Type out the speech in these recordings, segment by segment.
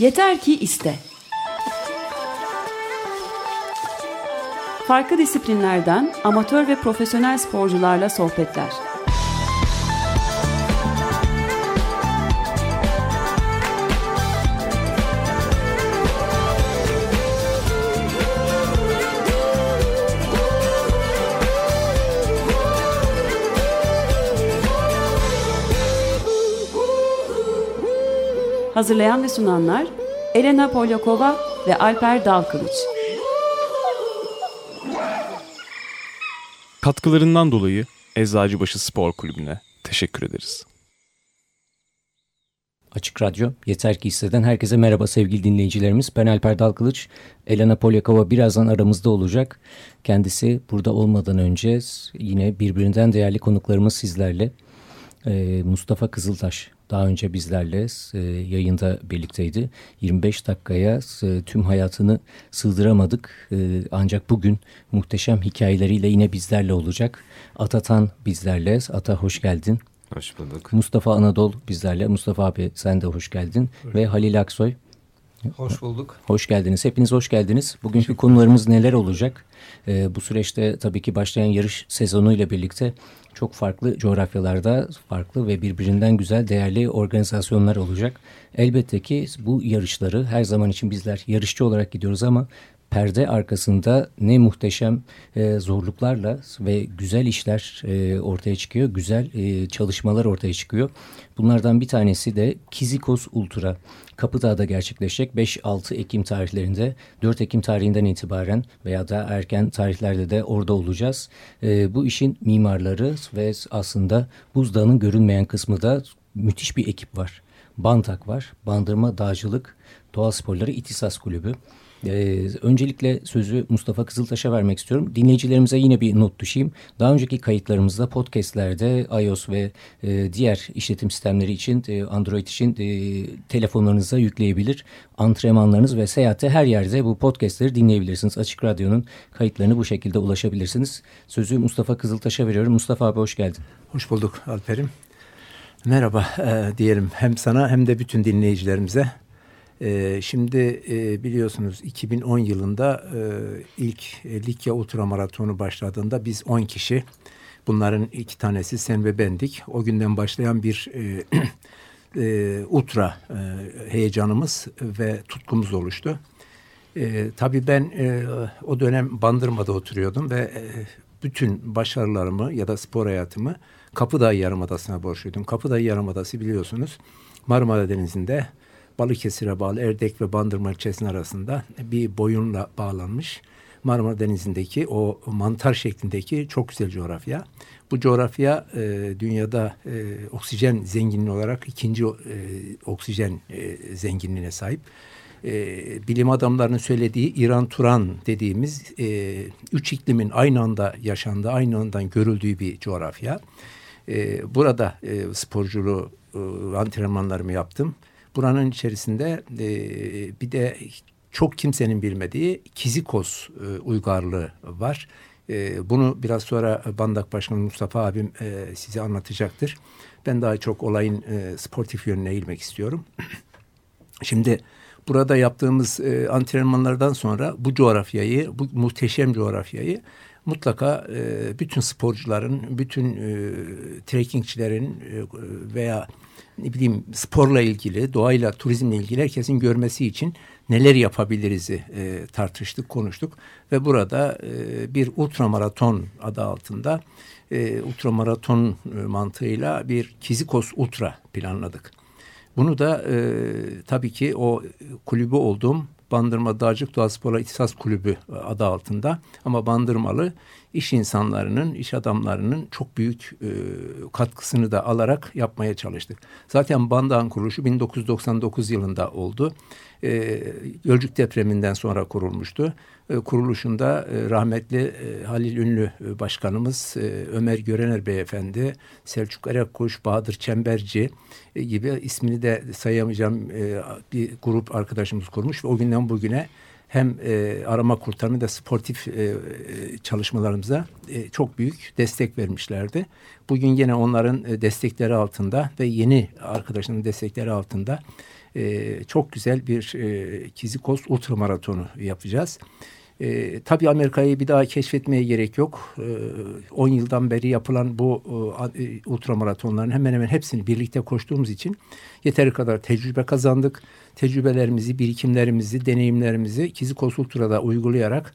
Yeter ki iste. Farklı disiplinlerden amatör ve profesyonel sporcularla sohbetler. Hazırlayan ve sunanlar Elena Polyakova ve Alper Dalkılıç. Katkılarından dolayı Eczacıbaşı Spor Kulübü'ne teşekkür ederiz. Açık Radyo, Yeter Ki Hisseden herkese merhaba sevgili dinleyicilerimiz. Ben Alper Dalkılıç, Elena Polyakova birazdan aramızda olacak. Kendisi burada olmadan önce yine birbirinden değerli konuklarımız sizlerle. Ee, Mustafa Kızıltaş daha önce bizlerle e, yayında birlikteydi. 25 dakikaya e, tüm hayatını sığdıramadık. E, ancak bugün muhteşem hikayeleriyle yine bizlerle olacak. Atatan bizlerle. Ata hoş geldin. Hoş bulduk. Mustafa Anadol bizlerle. Mustafa abi sen de hoş geldin. Hoş. Ve Halil Aksoy. Hoş bulduk. Hoş geldiniz. Hepiniz hoş geldiniz. Bugünkü konularımız neler olacak? Ee, bu süreçte tabii ki başlayan yarış sezonuyla birlikte çok farklı coğrafyalarda farklı ve birbirinden güzel değerli organizasyonlar olacak. Elbette ki bu yarışları her zaman için bizler yarışçı olarak gidiyoruz ama perde arkasında ne muhteşem e, zorluklarla ve güzel işler e, ortaya çıkıyor. Güzel e, çalışmalar ortaya çıkıyor. Bunlardan bir tanesi de Kizikos Ultra. Kapıdağ'da gerçekleşecek 5-6 Ekim tarihlerinde 4 Ekim tarihinden itibaren veya da erken tarihlerde de orada olacağız. E, bu işin mimarları ve aslında buzdağının görünmeyen kısmı da müthiş bir ekip var. Bantak var, Bandırma Dağcılık Doğa Sporları İtisas Kulübü. Ee, öncelikle sözü Mustafa Kızıltaş'a vermek istiyorum. Dinleyicilerimize yine bir not düşeyim. Daha önceki kayıtlarımızda podcastlerde iOS ve e, diğer işletim sistemleri için e, Android için e, telefonlarınıza yükleyebilir. Antrenmanlarınız ve seyahatte her yerde bu podcastleri dinleyebilirsiniz. Açık Radyo'nun kayıtlarını bu şekilde ulaşabilirsiniz. Sözü Mustafa Kızıltaş'a veriyorum. Mustafa abi hoş geldin. Hoş bulduk Alper'im. Merhaba e, diyelim hem sana hem de bütün dinleyicilerimize. E, şimdi e, biliyorsunuz 2010 yılında e, ilk e, Likya Ultramaratonu başladığında biz 10 kişi bunların iki tanesi sen ve bendik. O günden başlayan bir e, ultra heyecanımız ve tutkumuz oluştu. Tabii ben o dönem Bandırma'da oturuyordum ve bütün başarılarımı ya da spor hayatımı Kapıdağ Yarımadası'na borçluydum. Kapıdağ Yarımadası biliyorsunuz Marmara Denizi'nde Balıkesir'e bağlı Erdek ve Bandırma ilçesinin arasında bir boyunla bağlanmış. Marmara Denizi'ndeki o mantar şeklindeki çok güzel coğrafya. Bu coğrafya e, dünyada e, oksijen zenginliği olarak ikinci e, oksijen e, zenginliğine sahip. E, bilim adamlarının söylediği İran Turan dediğimiz e, üç iklimin aynı anda yaşandığı, aynı andan görüldüğü bir coğrafya. E, burada e, sporculuğu, e, antrenmanlarımı yaptım. Buranın içerisinde e, bir de çok kimsenin bilmediği Kizikos e, uygarlığı var. E, bunu biraz sonra Bandak Başkanı Mustafa abim e, size anlatacaktır. Ben daha çok olayın e, sportif yönüne eğilmek istiyorum. Şimdi burada yaptığımız e, antrenmanlardan sonra bu coğrafyayı, bu muhteşem coğrafyayı mutlaka e, bütün sporcuların, bütün e, trekkingçilerin e, veya ne bileyim sporla ilgili, doğayla, turizmle ilgili herkesin görmesi için neler yapabiliriz e, tartıştık, konuştuk ve burada e, bir ultramaraton adı altında e, ultramaraton e, mantığıyla bir Kizikos Ultra planladık. Bunu da e, tabii ki o kulübü olduğum Bandırma Dağcık Doğa Sporla İhtisas Kulübü adı altında ama Bandırmalı iş insanlarının, iş adamlarının çok büyük e, katkısını da alarak yapmaya çalıştık. Zaten Bandağ'ın kuruluşu 1999 yılında oldu. E, Gölcük depreminden sonra kurulmuştu. E, kuruluşunda e, rahmetli e, Halil Ünlü e, Başkanımız, e, Ömer Görener Beyefendi, Selçuk Erekkuş, Bahadır Çemberci e, gibi ismini de sayamayacağım e, bir grup arkadaşımız kurmuş ve o günden bugüne hem e, arama kurtarma da sportif e, çalışmalarımıza e, çok büyük destek vermişlerdi. Bugün yine onların e, destekleri altında ve yeni arkadaşların destekleri altında e, çok güzel bir e, Kizikos ultramaratonu yapacağız. E, tabii Amerika'yı bir daha keşfetmeye gerek yok. 10 e, yıldan beri yapılan bu e, ultramaratonların hemen hemen hepsini birlikte koştuğumuz için yeteri kadar tecrübe kazandık. Tecrübelerimizi, birikimlerimizi, deneyimlerimizi Kizikos Ultra'da uygulayarak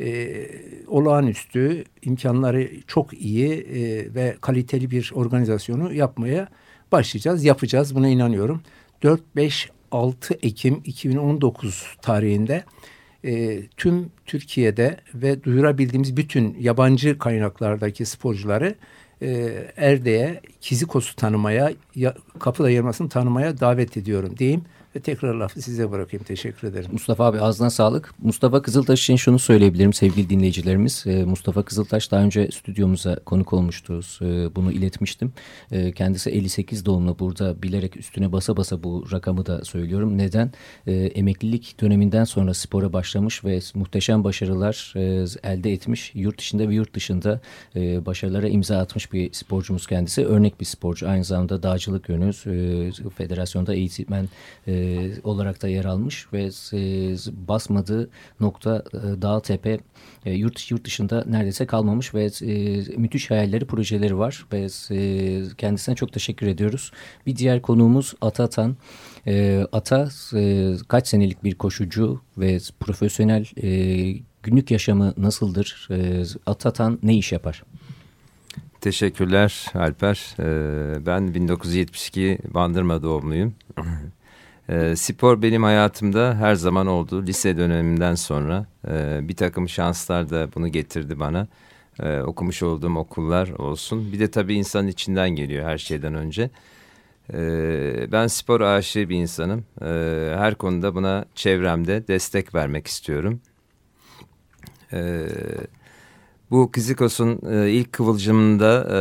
e, olağanüstü, imkanları çok iyi e, ve kaliteli bir organizasyonu yapmaya başlayacağız, yapacağız. Buna inanıyorum. 4-5-6 Ekim 2019 tarihinde e, tüm Türkiye'de ve duyurabildiğimiz bütün yabancı kaynaklardaki sporcuları e, Erde'ye Kizikos'u tanımaya, ya, kapı dayırmasını tanımaya davet ediyorum diyeyim. Ve tekrar lafı size bırakayım. Teşekkür ederim. Mustafa abi ağzına sağlık. Mustafa Kızıltaş için şunu söyleyebilirim sevgili dinleyicilerimiz. E, Mustafa Kızıltaş daha önce stüdyomuza konuk olmuştu. E, bunu iletmiştim. E, kendisi 58 doğumlu burada bilerek üstüne basa basa bu rakamı da söylüyorum. Neden? E, emeklilik döneminden sonra spora başlamış ve muhteşem başarılar e, elde etmiş. Yurt içinde ve yurt dışında e, başarılara imza atmış bir sporcumuz kendisi. Örnek bir sporcu. Aynı zamanda dağcılık yönü e, federasyonda eğitmen e, olarak da yer almış ve e, basmadığı nokta e, dağ tepe e, yurt, yurt dışında neredeyse kalmamış ve e, müthiş hayalleri projeleri var ve e, kendisine çok teşekkür ediyoruz. Bir diğer konuğumuz Atatan. E, Ata e, kaç senelik bir koşucu ve profesyonel e, günlük yaşamı nasıldır? E, Atatan ne iş yapar? Teşekkürler Alper. Ee, ben 1972 Bandırma doğumluyum. E, spor benim hayatımda her zaman oldu. Lise dönemimden sonra e, bir takım şanslar da bunu getirdi bana. E, okumuş olduğum okullar olsun. Bir de tabii insanın içinden geliyor her şeyden önce. E, ben spor aşığı bir insanım. E, her konuda buna çevremde destek vermek istiyorum. E, bu Kizikos'un e, ilk kıvılcımında e,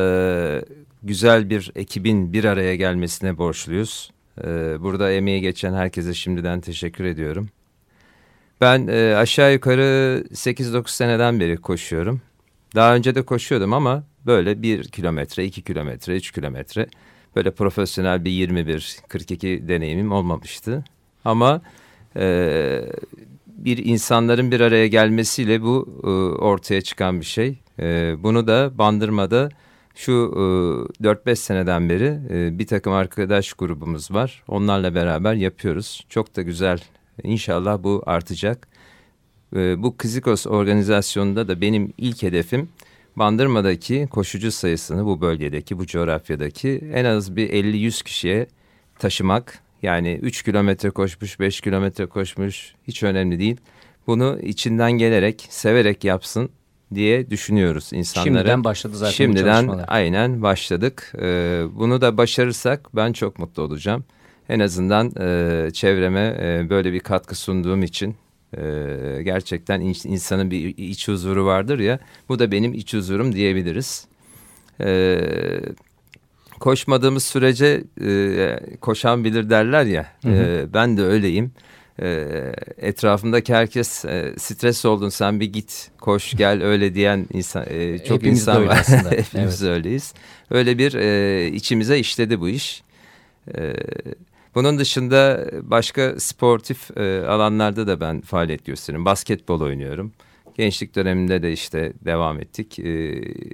güzel bir ekibin bir araya gelmesine borçluyuz. Ee, burada emeği geçen herkese şimdiden teşekkür ediyorum. Ben e, aşağı yukarı 8-9 seneden beri koşuyorum. Daha önce de koşuyordum ama böyle 1 kilometre, 2 kilometre, 3 kilometre böyle profesyonel bir 21-42 deneyimim olmamıştı. Ama e, bir insanların bir araya gelmesiyle bu e, ortaya çıkan bir şey. Bunu da Bandırma'da şu e, 4-5 seneden beri e, bir takım arkadaş grubumuz var. Onlarla beraber yapıyoruz. Çok da güzel. İnşallah bu artacak. E, bu Kizikos organizasyonunda da benim ilk hedefim Bandırma'daki koşucu sayısını bu bölgedeki, bu coğrafyadaki en az bir 50-100 kişiye taşımak. Yani 3 kilometre koşmuş, 5 kilometre koşmuş hiç önemli değil. Bunu içinden gelerek, severek yapsın diye düşünüyoruz insanlara. Şimdiden başladı zaten Şimdiden aynen başladık. Ee, bunu da başarırsak ben çok mutlu olacağım. En azından e, çevreme e, böyle bir katkı sunduğum için e, gerçekten insanın bir iç huzuru vardır ya. Bu da benim iç huzurum diyebiliriz. E, koşmadığımız sürece e, koşan bilir derler ya. Hı hı. E, ben de öyleyim e, herkes e, stres oldun sen bir git koş gel öyle diyen insan e, çok Hepimiz insan var. Hepimiz evet. öyleyiz. Öyle bir e, içimize işledi bu iş. E, bunun dışında başka sportif e, alanlarda da ben faaliyet gösteririm. Basketbol oynuyorum. Gençlik döneminde de işte devam ettik. E,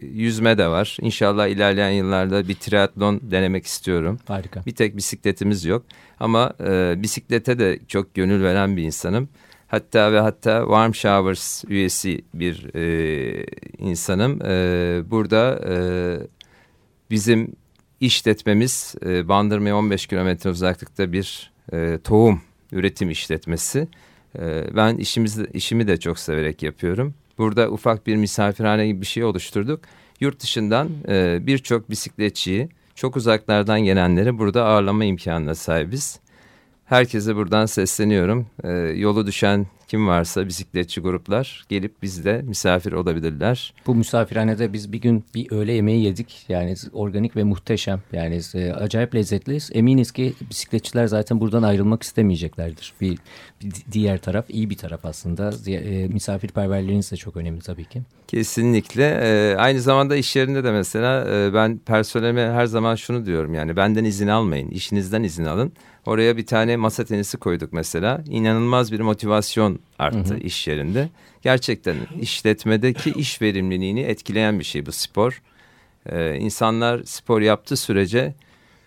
yüzme de var. İnşallah ilerleyen yıllarda bir triatlon denemek istiyorum. Harika. Bir tek bisikletimiz yok. Ama e, bisiklete de çok gönül veren bir insanım. Hatta ve hatta Warm Showers üyesi bir e, insanım. E, burada e, bizim işletmemiz e, Bandırma'ya 15 kilometre uzaklıkta bir e, tohum üretim işletmesi. E, ben işimizi, işimi de çok severek yapıyorum. Burada ufak bir misafirhane gibi bir şey oluşturduk. Yurt dışından e, birçok bisikletçiyi çok uzaklardan gelenleri burada ağırlama imkanına sahibiz. Herkese buradan sesleniyorum. E, yolu düşen kim varsa bisikletçi gruplar gelip bizde misafir olabilirler. Bu misafirhanede biz bir gün bir öğle yemeği yedik. Yani organik ve muhteşem. Yani e, acayip lezzetli. Eminiz ki bisikletçiler zaten buradan ayrılmak istemeyeceklerdir. Bir, bir diğer taraf iyi bir taraf aslında. E, misafirperverliğiniz de çok önemli tabii ki. Kesinlikle. E, aynı zamanda iş yerinde de mesela e, ben personelime her zaman şunu diyorum. Yani benden izin almayın. işinizden izin alın. Oraya bir tane masa tenisi koyduk mesela. İnanılmaz bir motivasyon arttı hı hı. iş yerinde. Gerçekten işletmedeki iş verimliliğini etkileyen bir şey bu spor. Ee, insanlar spor yaptığı sürece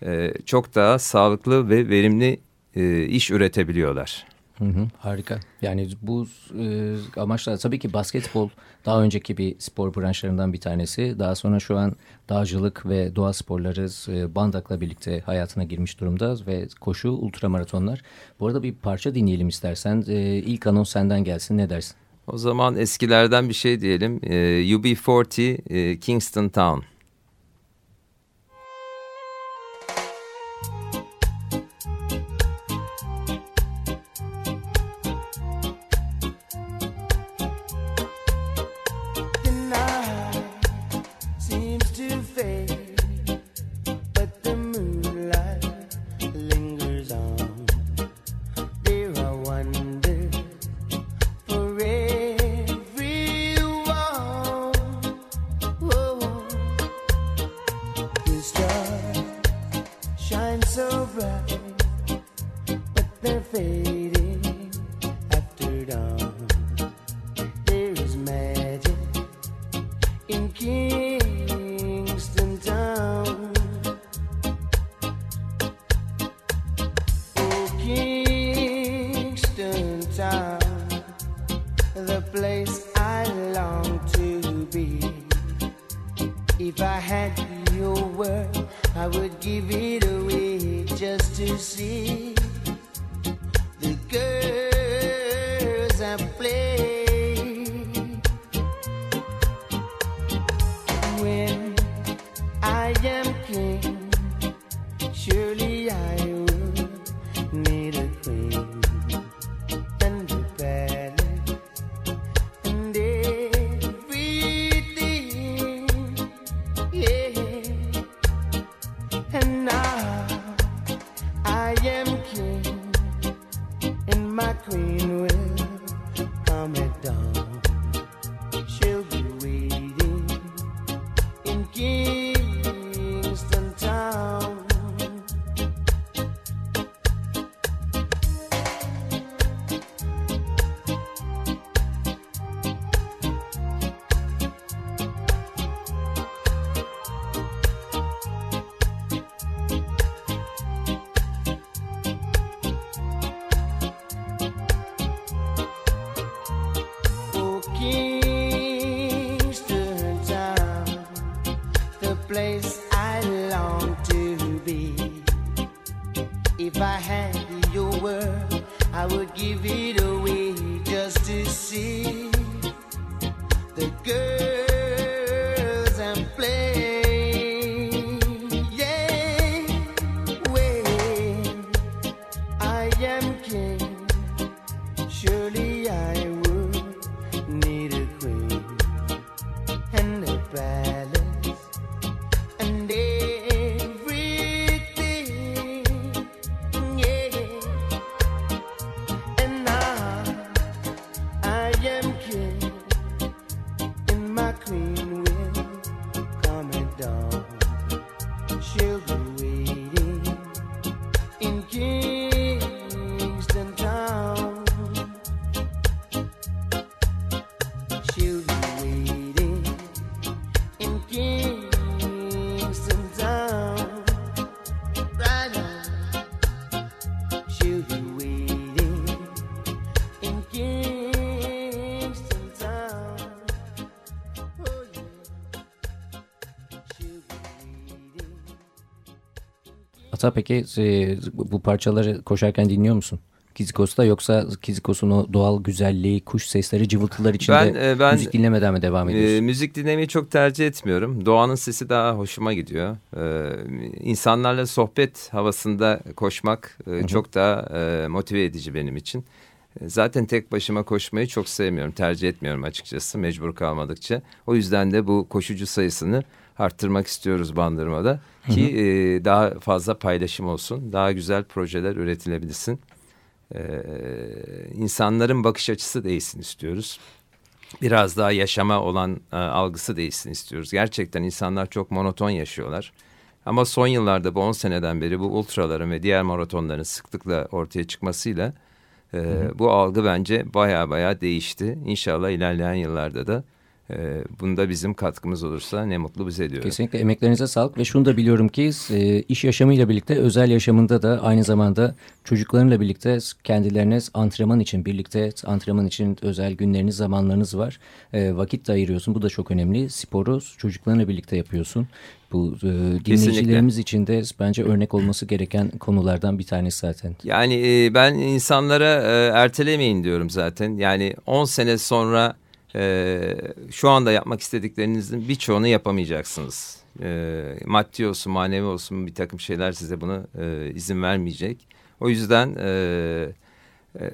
e, çok daha sağlıklı ve verimli e, iş üretebiliyorlar. Hı hı, harika. Yani bu e, amaçlar tabii ki basketbol daha önceki bir spor branşlarından bir tanesi. Daha sonra şu an dağcılık ve doğa sporları e, bandakla birlikte hayatına girmiş durumda ve koşu ultramaratonlar. Bu arada bir parça dinleyelim istersen. E, ilk anons senden gelsin ne dersin? O zaman eskilerden bir şey diyelim. E, UB40 e, Kingston Town. Ata peki e, bu parçaları koşarken dinliyor musun? Kizikos'ta yoksa Kizikos'un o doğal güzelliği, kuş sesleri, cıvıltılar içinde ben, e, ben, müzik dinlemeden mi devam ediyorsun? E, müzik dinlemeyi çok tercih etmiyorum. Doğanın sesi daha hoşuma gidiyor. E, insanlarla sohbet havasında koşmak e, çok daha e, motive edici benim için. Zaten tek başıma koşmayı çok sevmiyorum, tercih etmiyorum açıkçası mecbur kalmadıkça. O yüzden de bu koşucu sayısını arttırmak istiyoruz Bandırma'da ki E, daha fazla paylaşım olsun, daha güzel projeler üretilebilsin. E, insanların bakış açısı değişsin istiyoruz. Biraz daha yaşama olan e, algısı değişsin istiyoruz. Gerçekten insanlar çok monoton yaşıyorlar. Ama son yıllarda bu 10 seneden beri bu ultraların ve diğer maratonların sıklıkla ortaya çıkmasıyla e, bu algı bence baya baya değişti. İnşallah ilerleyen yıllarda da e, bunda bizim katkımız olursa ne mutlu bize diyorum. Kesinlikle emeklerinize sağlık ve şunu da biliyorum ki e, iş yaşamıyla birlikte özel yaşamında da aynı zamanda çocuklarınla birlikte kendilerine antrenman için birlikte antrenman için özel günleriniz zamanlarınız var. E, vakit de ayırıyorsun bu da çok önemli. Sporu çocuklarınla birlikte yapıyorsun. Bu e, dinleyicilerimiz için de bence örnek olması gereken konulardan bir tanesi zaten. Yani e, ben insanlara e, ertelemeyin diyorum zaten. Yani 10 sene sonra e, şu anda yapmak istediklerinizin birçoğunu yapamayacaksınız. E, maddi olsun manevi olsun bir takım şeyler size bunu e, izin vermeyecek. O yüzden e, e,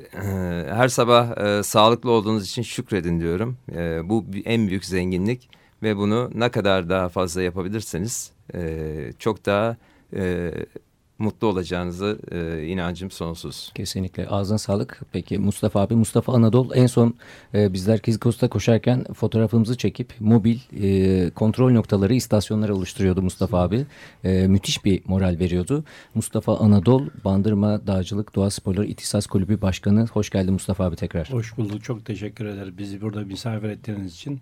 her sabah e, sağlıklı olduğunuz için şükredin diyorum. E, bu en büyük zenginlik ve bunu ne kadar daha fazla yapabilirseniz e, çok daha e, mutlu olacağınızı e, inancım sonsuz. Kesinlikle ağzına sağlık. Peki Mustafa abi, Mustafa Anadolu en son e, bizler Kizikos'ta koşarken fotoğrafımızı çekip mobil e, kontrol noktaları, istasyonları oluşturuyordu Mustafa abi. E, müthiş bir moral veriyordu. Mustafa Anadolu, Bandırma Dağcılık Doğa Sporları İhtisas Kulübü Başkanı. Hoş geldin Mustafa abi tekrar. Hoş bulduk. Çok teşekkür ederim bizi burada misafir ettiğiniz için.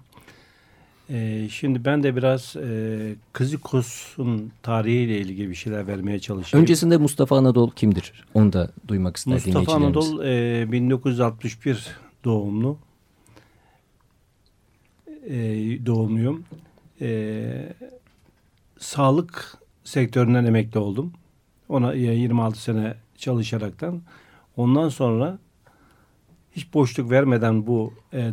Ee, şimdi ben de biraz e, Kızıkos'un tarihiyle ilgili bir şeyler vermeye çalışıyorum. Öncesinde Mustafa Anadolu kimdir? Onu da duymak ister Mustafa Anadolu e, 1961 doğumlu. E, doğumluyum. E, sağlık sektöründen emekli oldum. Ona 26 sene çalışaraktan. Ondan sonra hiç boşluk vermeden bu e,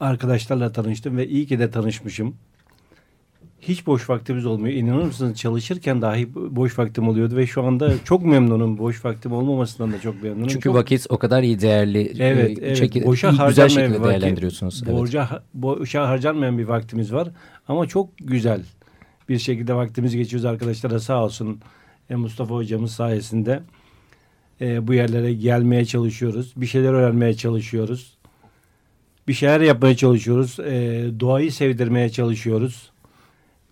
arkadaşlarla tanıştım ve iyi ki de tanışmışım. Hiç boş vaktimiz olmuyor. İnanır mısınız çalışırken dahi boş vaktim oluyordu ve şu anda çok memnunum. Boş vaktim olmamasından da çok memnunum. Çünkü çok... vakit o kadar iyi değerli. Evet, evet. Şekilde, boşa güzel şekilde vakit, değerlendiriyorsunuz. Borca, evet. Boşa harcanmayan bir vaktimiz var ama çok güzel bir şekilde vaktimizi geçiyoruz arkadaşlara sağ olsun. E, Mustafa hocamız sayesinde e, bu yerlere gelmeye çalışıyoruz. Bir şeyler öğrenmeye çalışıyoruz bir şeyler yapmaya çalışıyoruz. E, doğayı sevdirmeye çalışıyoruz.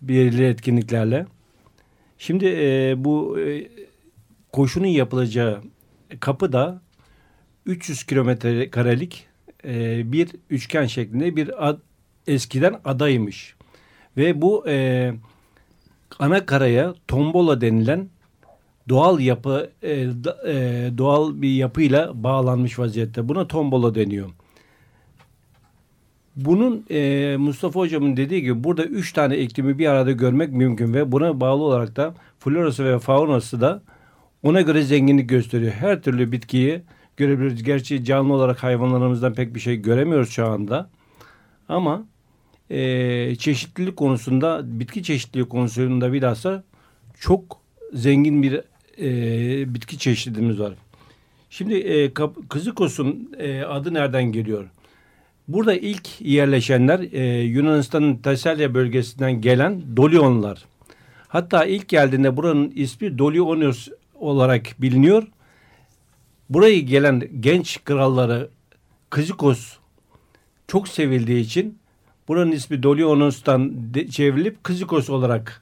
Belirli etkinliklerle. Şimdi e, bu e, koşunun yapılacağı kapı da 300 kilometre karelik e, bir üçgen şeklinde bir ad, eskiden adaymış. Ve bu e, ana karaya tombola denilen doğal yapı e, e, doğal bir yapıyla bağlanmış vaziyette. Buna tombola deniyor. Bunun e, Mustafa Hocam'ın dediği gibi burada üç tane iklimi bir arada görmek mümkün ve buna bağlı olarak da florası ve faunası da ona göre zenginlik gösteriyor. Her türlü bitkiyi görebiliriz. Gerçi canlı olarak hayvanlarımızdan pek bir şey göremiyoruz şu anda. Ama e, çeşitlilik konusunda, bitki çeşitliliği konusunda bilhassa çok zengin bir e, bitki çeşidimiz var. Şimdi e, Kızıkos'un e, adı nereden geliyor? Burada ilk yerleşenler e, Yunanistan'ın Tesalya bölgesinden gelen Dolionlar. Hatta ilk geldiğinde buranın ismi Dolionos olarak biliniyor. Burayı gelen genç kralları Kızikos çok sevildiği için buranın ismi Dolionos'tan çevrilip Kızikos olarak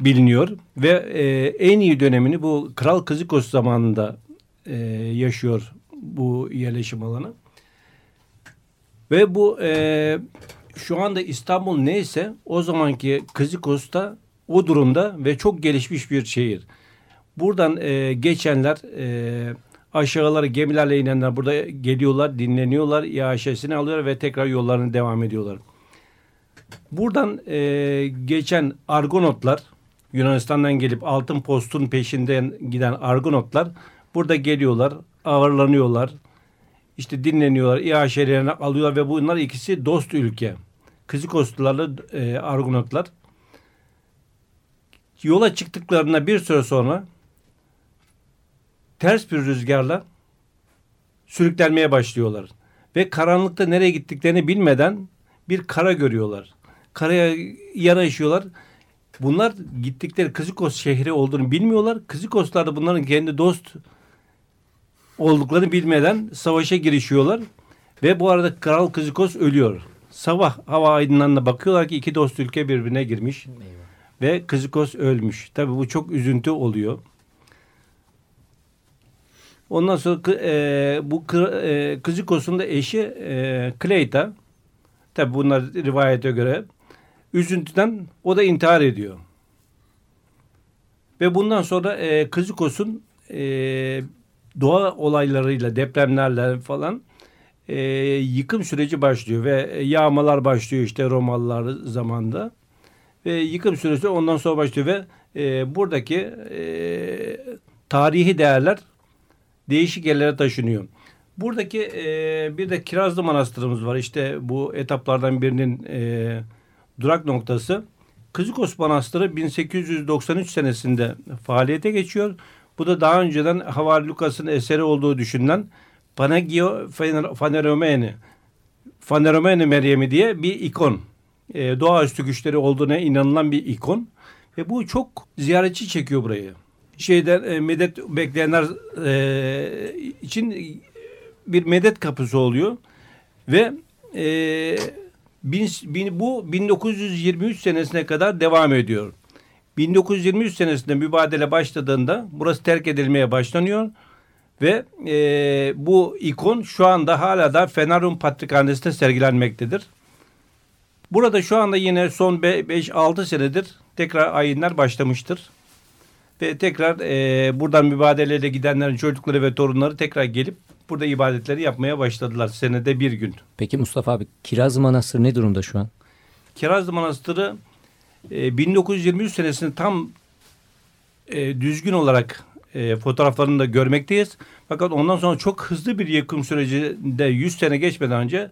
biliniyor. Ve e, en iyi dönemini bu Kral Kızikos zamanında e, yaşıyor bu yerleşim alanı. Ve bu e, şu anda İstanbul neyse o zamanki Kızıkos'ta o durumda ve çok gelişmiş bir şehir. Buradan e, geçenler e, aşağılara gemilerle inenler burada geliyorlar, dinleniyorlar, iaşesini alıyorlar ve tekrar yollarını devam ediyorlar. Buradan e, geçen Argonotlar, Yunanistan'dan gelip altın postun peşinden giden Argonotlar burada geliyorlar, ağırlanıyorlar, işte dinleniyorlar, iaşelerini alıyorlar ve bunlar ikisi dost ülke. Kızıkoslularla e, Argonotlar. Yola çıktıklarında bir süre sonra ters bir rüzgarla sürüklenmeye başlıyorlar. Ve karanlıkta nereye gittiklerini bilmeden bir kara görüyorlar. Karaya yanaşıyorlar. Bunlar gittikleri Kızıkos şehri olduğunu bilmiyorlar. Kızıkoslar da bunların kendi dost olduklarını bilmeden savaşa girişiyorlar. Ve bu arada Kral Kızıkos ölüyor. Sabah hava aydınlanına bakıyorlar ki iki dost ülke birbirine girmiş. Ve Kızıkos ölmüş. Tabi bu çok üzüntü oluyor. Ondan sonra e, bu e, Kızıkos'un da eşi e, Kleyta. Tabi bunlar rivayete göre üzüntüden o da intihar ediyor. Ve bundan sonra e, Kızıkos'un e, doğa olaylarıyla, depremlerle falan e, yıkım süreci başlıyor ve yağmalar başlıyor işte Romalılar zamanında. Ve yıkım süreci ondan sonra başlıyor ve e, buradaki e, tarihi değerler değişik yerlere taşınıyor. Buradaki e, bir de Kirazlı Manastırımız var. İşte bu etaplardan birinin e, durak noktası. Kızıkos Manastırı 1893 senesinde faaliyete geçiyor. Bu da daha önceden Havar Lukas'ın eseri olduğu düşünülen Panagio Faneromeni Faneromeni Meryem'i diye bir ikon. E, doğaüstü güçleri olduğuna inanılan bir ikon. Ve bu çok ziyaretçi çekiyor burayı. Şeyden e, medet bekleyenler e, için bir medet kapısı oluyor. Ve e, bin, bin, bu 1923 senesine kadar devam ediyor. 1923 senesinde mübadele başladığında burası terk edilmeye başlanıyor. Ve e, bu ikon şu anda hala da Fenerum Patrikhanesi'nde sergilenmektedir. Burada şu anda yine son 5-6 senedir tekrar ayinler başlamıştır. Ve tekrar e, buradan mübadeleyle gidenlerin çocukları ve torunları tekrar gelip burada ibadetleri yapmaya başladılar senede bir gün. Peki Mustafa abi Kirazlı Manastırı ne durumda şu an? Kirazlı Manastırı e, 1923 senesinde tam e, düzgün olarak e, fotoğraflarını da görmekteyiz. Fakat ondan sonra çok hızlı bir yıkım sürecinde 100 sene geçmeden önce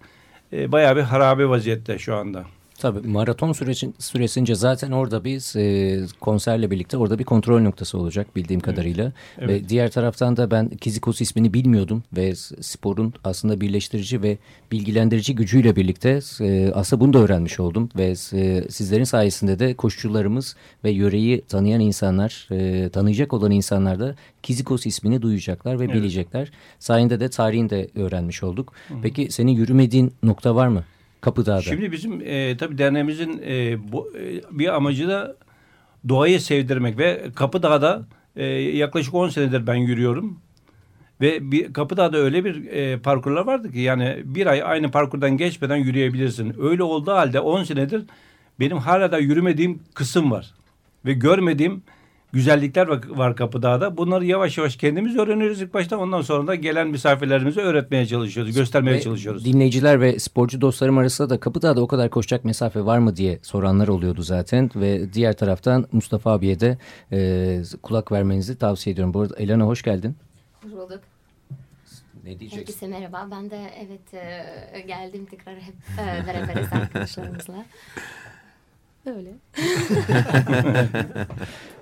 e, bayağı bir harabe vaziyette şu anda. Tabii maraton sürecin, süresince zaten orada biz e, konserle birlikte orada bir kontrol noktası olacak bildiğim evet. kadarıyla. Evet. Ve diğer taraftan da ben Kizikos ismini bilmiyordum ve sporun aslında birleştirici ve bilgilendirici gücüyle birlikte e, aslında bunu da öğrenmiş oldum. Ve e, sizlerin sayesinde de koşucularımız ve yöreyi tanıyan insanlar, e, tanıyacak olan insanlar da Kizikos ismini duyacaklar ve evet. bilecekler. Sayende de tarihini de öğrenmiş olduk. Hı -hı. Peki senin yürümediğin nokta var mı? Kapıdağ'da. Şimdi bizim e, tabii derneğimizin e, bu, e, bir amacı da doğayı sevdirmek ve Kapıdağ'da e, yaklaşık 10 senedir ben yürüyorum. Ve bir, Kapıdağ'da öyle bir e, parkurlar vardı ki yani bir ay aynı parkurdan geçmeden yürüyebilirsin. Öyle olduğu halde 10 senedir benim hala da yürümediğim kısım var. Ve görmediğim güzellikler var Kapıdağ'da. Bunları yavaş yavaş kendimiz öğreniyoruz ilk başta. Ondan sonra da gelen misafirlerimize öğretmeye çalışıyoruz, göstermeye ve çalışıyoruz. Dinleyiciler ve sporcu dostlarım arasında da Kapıdağ'da o kadar koşacak mesafe var mı diye soranlar oluyordu zaten. Ve diğer taraftan Mustafa abiye de e, kulak vermenizi tavsiye ediyorum. Bu arada Elena hoş geldin. Hoş bulduk. Ne diyeceksin? Herkese merhaba. Ben de evet e, geldim tekrar hep e, beraberiz arkadaşlarımızla. Öyle.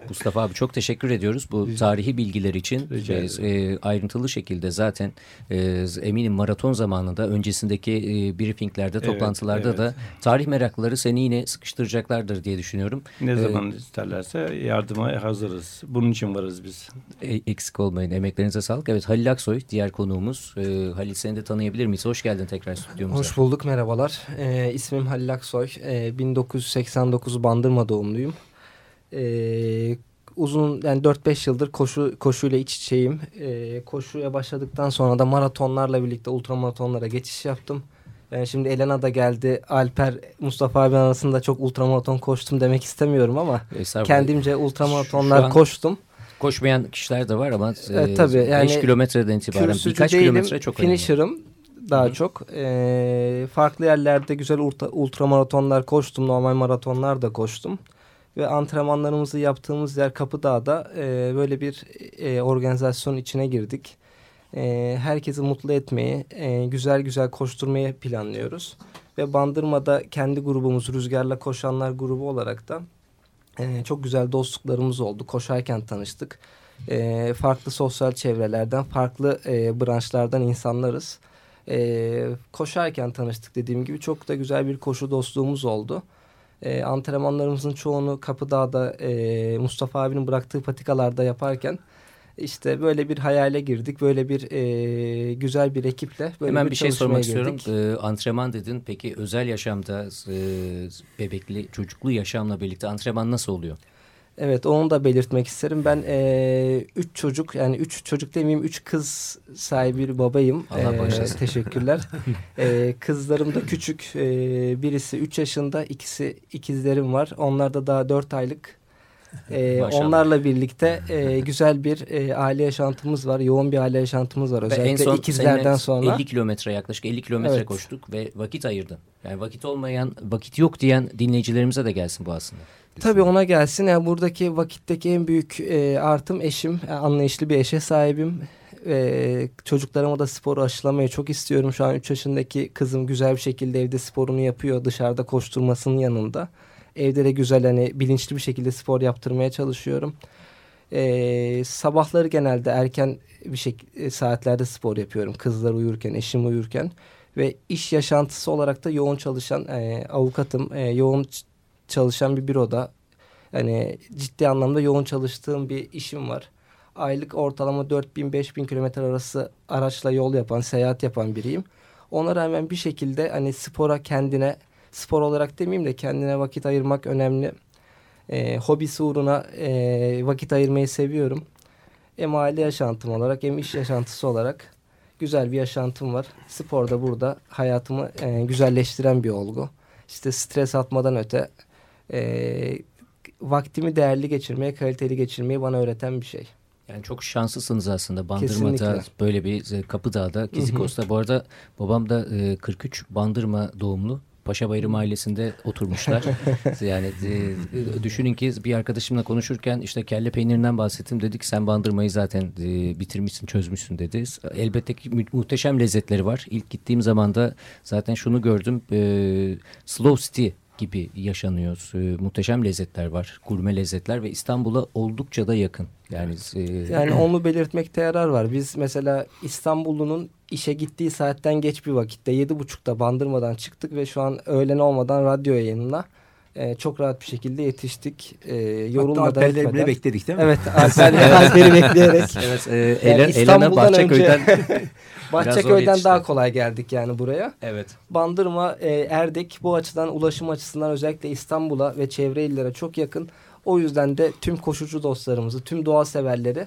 Mustafa abi çok teşekkür ediyoruz bu tarihi bilgiler için. E, e, ayrıntılı şekilde zaten e, eminim maraton zamanında öncesindeki e, briefinglerde, evet, toplantılarda evet. da tarih meraklıları seni yine sıkıştıracaklardır diye düşünüyorum. Ne ee, zaman isterlerse yardıma hazırız. Bunun için varız biz. E, eksik olmayın. Emeklerinize sağlık. Evet Halil Aksoy diğer konuğumuz. E, Halil seni de tanıyabilir miyiz? Hoş geldin tekrar stüdyomuza. Hoş bulduk. Merhabalar. E, ismim Halil Aksoy. E, 1989 Bandırma doğumluyum. Ee, uzun yani 4-5 yıldır koşu koşuyla iç içeyim. Ee, koşuya başladıktan sonra da maratonlarla birlikte ultramaratonlara geçiş yaptım. Yani şimdi Elena da geldi. Alper, Mustafa abi arasında çok ultramaraton koştum demek istemiyorum ama kendimce ultramaratonlar koştum. Koşmayan kişiler de var ama e, tabii, yani 5 kilometreden itibaren birkaç değilim, kilometre çok önemli. Finisher'ım daha Hı -hı. çok. E, farklı yerlerde güzel ultra, ultramaratonlar koştum. Normal maratonlar da koştum ve antrenmanlarımızı yaptığımız yer Kapıdağ'da e, böyle bir e, organizasyon içine girdik. E, herkesi mutlu etmeyi, e, güzel güzel koşturmayı planlıyoruz. Ve Bandırma'da kendi grubumuz Rüzgarla Koşanlar grubu olarak da e, çok güzel dostluklarımız oldu. Koşarken tanıştık. E, farklı sosyal çevrelerden, farklı e, branşlardan insanlarız. E, koşarken tanıştık dediğim gibi çok da güzel bir koşu dostluğumuz oldu. E, antrenmanlarımızın çoğunu Kapıdağ'da e, Mustafa abinin bıraktığı patikalarda yaparken işte böyle bir hayale girdik. Böyle bir e, güzel bir ekiple böyle Hemen bir, bir şey sormak girdik. istiyorum. Ee, antrenman dedin. Peki özel yaşamda e, bebekli, çocuklu yaşamla birlikte antrenman nasıl oluyor? Evet onu da belirtmek isterim. Ben e, üç çocuk yani üç çocuk demeyeyim üç kız sahibi bir babayım. Allah E, teşekkürler. e, kızlarım da küçük. E, birisi üç yaşında ikisi ikizlerim var. Onlar da daha dört aylık. E, Maşallah. onlarla birlikte e, güzel bir e, aile yaşantımız var. Yoğun bir aile yaşantımız var. Ve Özellikle en son ikizlerden sonra. 50 kilometre yaklaşık 50 kilometre Evet. koştuk ve vakit ayırdın. Yani vakit olmayan, vakit yok diyen dinleyicilerimize de gelsin bu aslında. Tabii ona gelsin. Yani buradaki vakitteki en büyük e, artım eşim. Yani anlayışlı bir eşe sahibim. E, çocuklarıma da sporu aşılamayı çok istiyorum. Şu an 3 yaşındaki kızım güzel bir şekilde evde sporunu yapıyor. Dışarıda koşturmasının yanında. Evde de güzel hani bilinçli bir şekilde spor yaptırmaya çalışıyorum. E, sabahları genelde erken bir şey saatlerde spor yapıyorum. Kızlar uyurken, eşim uyurken. Ve iş yaşantısı olarak da yoğun çalışan e, avukatım. E, yoğun çalışan bir büroda hani ciddi anlamda yoğun çalıştığım bir işim var. Aylık ortalama 4000-5000 kilometre arası araçla yol yapan, seyahat yapan biriyim. Ona rağmen bir şekilde hani spora kendine, spor olarak demeyeyim de kendine vakit ayırmak önemli. Ee, hobisi uğruna e, vakit ayırmayı seviyorum. Hem aile yaşantım olarak hem iş yaşantısı olarak güzel bir yaşantım var. Spor da burada hayatımı e, güzelleştiren bir olgu. İşte stres atmadan öte e, vaktimi değerli geçirmeye, kaliteli geçirmeyi bana öğreten bir şey. Yani çok şanslısınız aslında Bandırma'da Kesinlikle. böyle bir e, Kapıdağ'da, Kizikos'ta. Bu arada babam da e, 43 Bandırma doğumlu. Paşabayırı mahallesinde oturmuşlar. yani e, düşünün ki bir arkadaşımla konuşurken işte kelle peynirinden bahsettim. Dedik sen bandırmayı zaten e, bitirmişsin, çözmüşsün dedi. Elbette ki mü- muhteşem lezzetleri var. İlk gittiğim zaman da zaten şunu gördüm. E, Slow City gibi yaşanıyor. E, muhteşem lezzetler var. Gurme lezzetler ve İstanbul'a oldukça da yakın. Yani e, Yani onu belirtmekte yarar var. Biz mesela İstanbullu'nun işe gittiği saatten geç bir vakitte yedi buçukta bandırmadan çıktık ve şu an öğlen olmadan radyo yayınına e, çok rahat bir şekilde yetiştik. E, Hatta yorulmadan Alperleri bile bekledik değil mi? Evet Alperleri Alper'i bekleyerek. Evet, e, Yani Elen, İstanbul'dan Bahçeköy'den önce- Bahçeköy'den daha kolay geldik yani buraya. evet. Bandırma, e, Erdek bu açıdan ulaşım açısından özellikle İstanbul'a ve çevre illere çok yakın. O yüzden de tüm koşucu dostlarımızı, tüm doğa severleri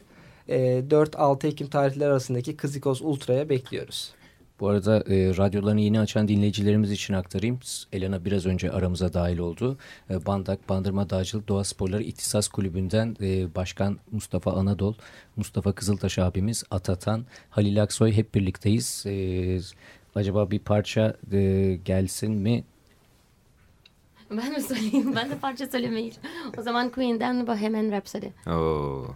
e, 4-6 Ekim tarihleri arasındaki Kızikos Ultra'ya bekliyoruz. Bu arada e, radyolarını yeni açan dinleyicilerimiz için aktarayım. Elena biraz önce aramıza dahil oldu. E, Bandak Bandırma Dağcılık Doğa Sporları İhtisas Kulübü'nden e, Başkan Mustafa Anadol, Mustafa Kızıltaş abimiz, Atatan, Halil Aksoy hep birlikteyiz. E, acaba bir parça e, gelsin mi? Ben mi söyleyeyim? Ben de parça söylemeyi. O zaman Queen'den Bohemian Rhapsody. Oo.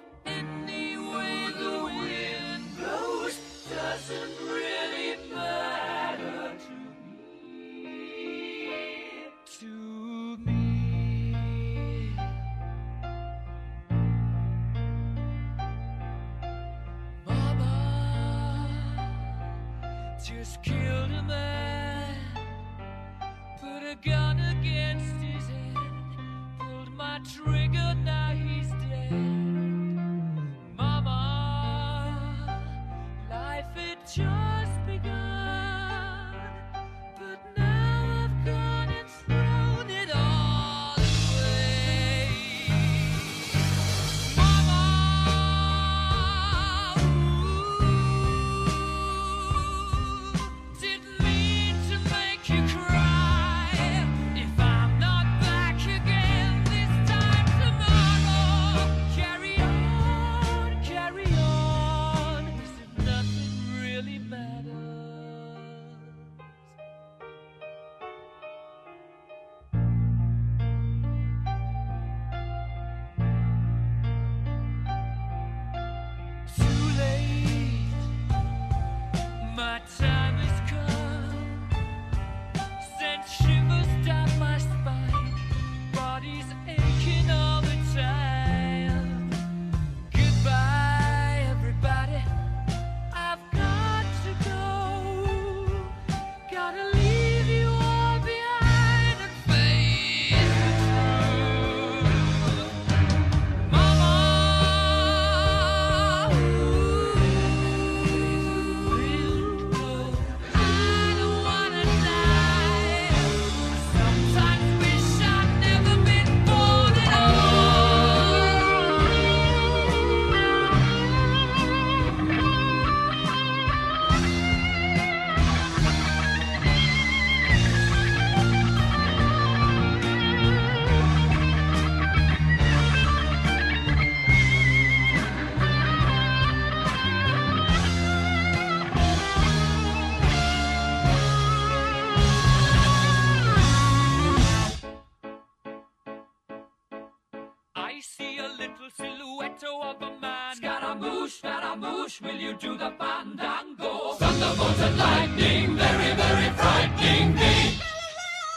You do the fandango? Thunderbolt and lightning, very, very frightening me.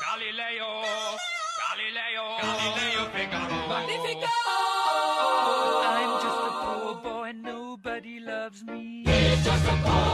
Galileo, Galileo, Galileo Figaro. Magnifico! I'm just a poor boy, nobody loves me. He's just a poor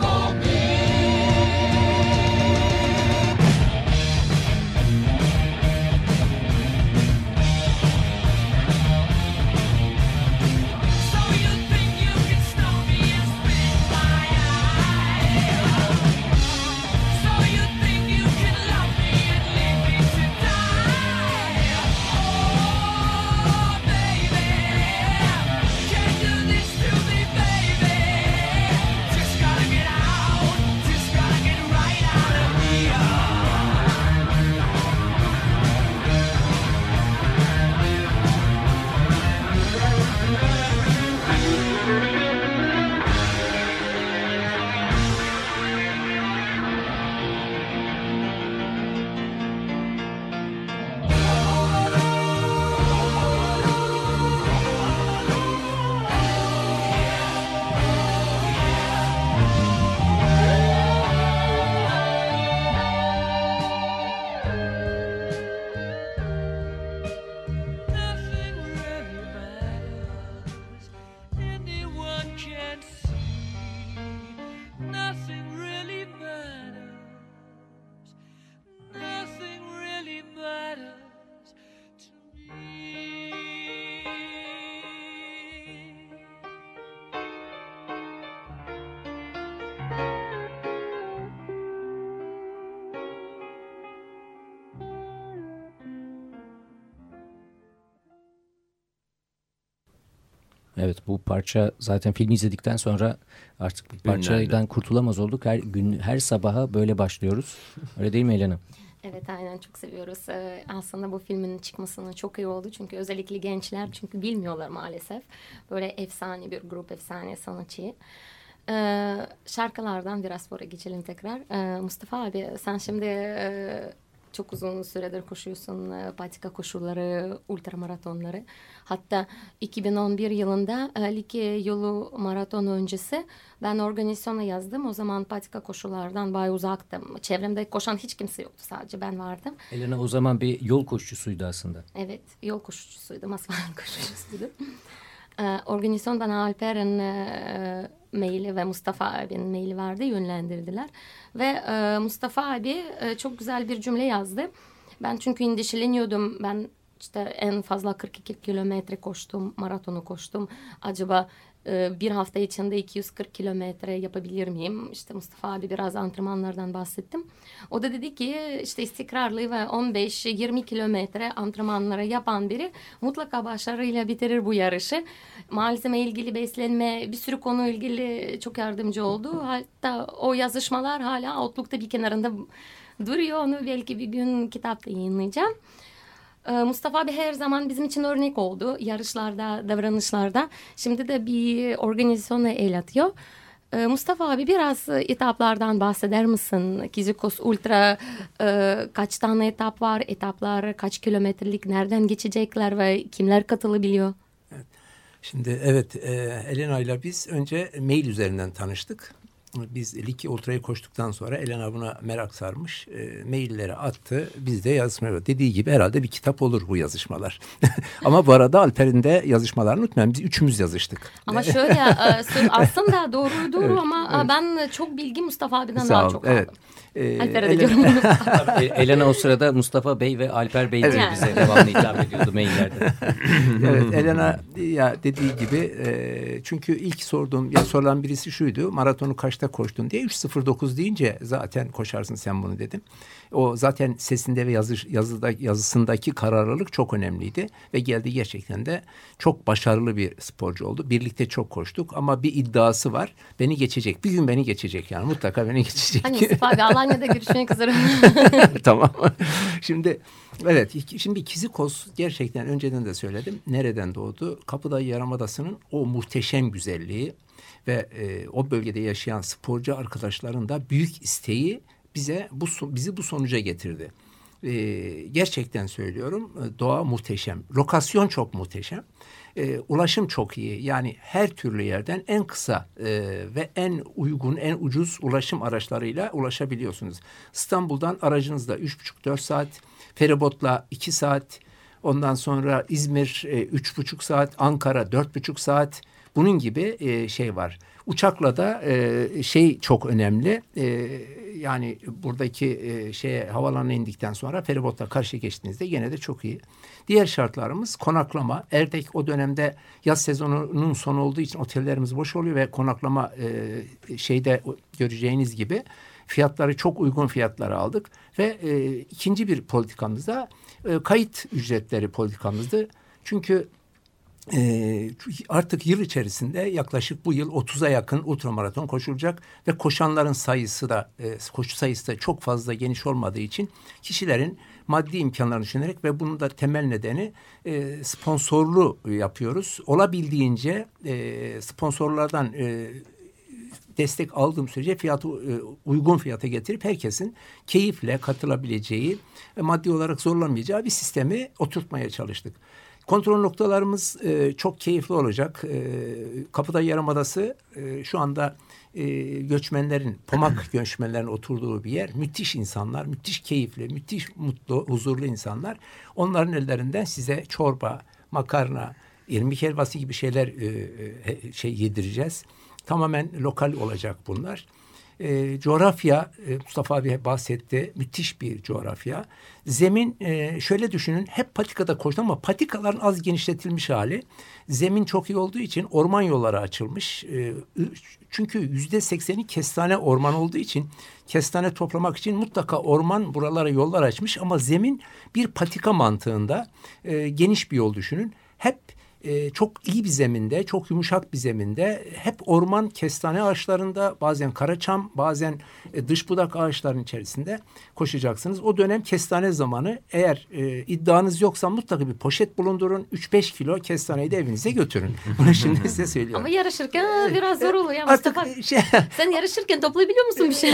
Evet bu parça zaten filmi izledikten sonra artık bu parçadan Ünlendi. kurtulamaz olduk. Her gün her sabaha böyle başlıyoruz. Öyle değil mi Elena? Evet aynen çok seviyoruz. Ee, aslında bu filmin çıkmasının çok iyi oldu. Çünkü özellikle gençler çünkü bilmiyorlar maalesef. Böyle efsane bir grup, efsane sanatçı. Ee, şarkılardan biraz sonra geçelim tekrar. Ee, Mustafa abi sen şimdi e, çok uzun süredir koşuyorsun. e, patika koşuları, ultramaratonları. Hatta 2011 yılında e, Likya yolu maraton öncesi ben organizasyona yazdım. O zaman patika koşulardan bayağı uzaktım. Çevremde koşan hiç kimse yoktu. Sadece ben vardım. Elena o zaman bir yol koşucusuydu aslında. Evet, yol koşucusuydum, asfalt koşucusuydum. Ee, organizasyon bana Alper'in e, maili ve Mustafa abinin maili vardı, yönlendirdiler. Ve e, Mustafa abi e, çok güzel bir cümle yazdı. Ben çünkü endişeleniyordum. Ben işte en fazla 42 kilometre koştum, maratonu koştum. Acaba e, bir hafta içinde 240 kilometre yapabilir miyim? İşte Mustafa abi biraz antrenmanlardan bahsettim. O da dedi ki işte istikrarlı ve 15-20 kilometre antrenmanları yapan biri mutlaka başarıyla bitirir bu yarışı. Malzeme ilgili beslenme bir sürü konu ilgili çok yardımcı oldu. Hatta o yazışmalar hala Outlook'ta bir kenarında duruyor. Onu belki bir gün kitapta yayınlayacağım. Ee, Mustafa abi her zaman bizim için örnek oldu yarışlarda, davranışlarda. Şimdi de bir organizasyona el atıyor. Ee, Mustafa abi biraz etaplardan bahseder misin? Kizikos Ultra e, kaç tane etap var? Etaplar kaç kilometrelik? Nereden geçecekler ve kimler katılabiliyor? Şimdi evet e, Elena ile biz önce mail üzerinden tanıştık. Biz Liki Ultra'yı koştuktan sonra Elena buna merak sarmış. E, mailleri attı. Biz de yazışmaya Dediği gibi herhalde bir kitap olur bu yazışmalar. Ama bu arada Alper'in de yazışmalarını unutmayın. Biz üçümüz yazıştık. Ama şöyle e, aslında doğruydu ama e, ben çok bilgi Mustafa abiden daha Sağ olun. çok Evet. aldım. E, Alper'e de Elena- diyorum bunu. Tabii, E- Elena o sırada Mustafa Bey ve Alper Bey diye Evet. bize devamlı hitap ediyordu maillerde. evet Elena ya dediği gibi e, çünkü ilk sorduğum ya sorulan birisi şuydu maratonu kaçta kaçta koştun diye 3.09 deyince zaten koşarsın sen bunu dedim. O zaten sesinde ve yazı, yazıda, yazısındaki kararlılık çok önemliydi ve geldi gerçekten de çok başarılı bir sporcu oldu. Birlikte çok koştuk ama bir iddiası var. Beni geçecek. Bir gün beni geçecek yani mutlaka beni geçecek. Hani Mustafa abi Alanya'da görüşmek üzere. tamam. Şimdi evet şimdi Kizikos gerçekten önceden de söyledim. Nereden doğdu? Kapıdağ Yarımadası'nın o muhteşem güzelliği ve e, o bölgede yaşayan sporcu arkadaşların da büyük isteği bize bu bizi bu sonuca getirdi. E, gerçekten söylüyorum e, doğa muhteşem. Lokasyon çok muhteşem. E, ulaşım çok iyi. Yani her türlü yerden en kısa e, ve en uygun, en ucuz ulaşım araçlarıyla ulaşabiliyorsunuz. İstanbul'dan aracınızla 3,5-4 saat, feribotla 2 saat, ondan sonra İzmir e, üç buçuk saat, Ankara dört buçuk saat. Bunun gibi e, şey var. Uçakla da e, şey çok önemli. E, yani buradaki e, şeye havalanına indikten sonra feribotla karşı geçtiğinizde gene de çok iyi. Diğer şartlarımız konaklama. Erdek o dönemde yaz sezonunun sonu olduğu için otellerimiz boş oluyor ve konaklama e, şeyde göreceğiniz gibi fiyatları çok uygun fiyatlara aldık ve e, ikinci bir politikamız da e, kayıt ücretleri politikamızdı. Çünkü e, artık yıl içerisinde yaklaşık bu yıl 30'a yakın ultramaraton koşulacak ve koşanların sayısı da e, koşu sayısı da çok fazla geniş olmadığı için kişilerin maddi imkanlarını düşünerek ve bunun da temel nedeni e, sponsorlu yapıyoruz. Olabildiğince e, sponsorlardan e, destek aldığım sürece fiyatı e, uygun fiyata getirip herkesin keyifle katılabileceği ve maddi olarak zorlanmayacağı bir sistemi oturtmaya çalıştık. Kontrol noktalarımız e, çok keyifli olacak. E, Kapıda Yarımadası e, şu anda e, göçmenlerin, Pomak göçmenlerin oturduğu bir yer. Müthiş insanlar, müthiş keyifli, müthiş mutlu, huzurlu insanlar. Onların ellerinden size çorba, makarna, irmik helvası gibi şeyler e, e, şey yedireceğiz. Tamamen lokal olacak bunlar. E, coğrafya e, Mustafa abi bahsetti. Müthiş bir coğrafya. Zemin e, şöyle düşünün hep patikada koştu ama patikaların az genişletilmiş hali. Zemin çok iyi olduğu için orman yolları açılmış. E, çünkü yüzde sekseni kestane orman olduğu için kestane toplamak için mutlaka orman buralara yollar açmış. Ama zemin bir patika mantığında e, geniş bir yol düşünün. Hep e, çok iyi bir zeminde, çok yumuşak bir zeminde hep orman kestane ağaçlarında bazen karaçam bazen e, dış budak ağaçlarının içerisinde koşacaksınız. O dönem kestane zamanı eğer e, iddianız yoksa mutlaka bir poşet bulundurun. 3-5 kilo kestaneyi de evinize götürün. Bunu şimdi size söylüyorum. Ama yarışırken biraz zor oluyor ya Artık Mustafa. şey, Sen yarışırken toplayabiliyor musun bir şey?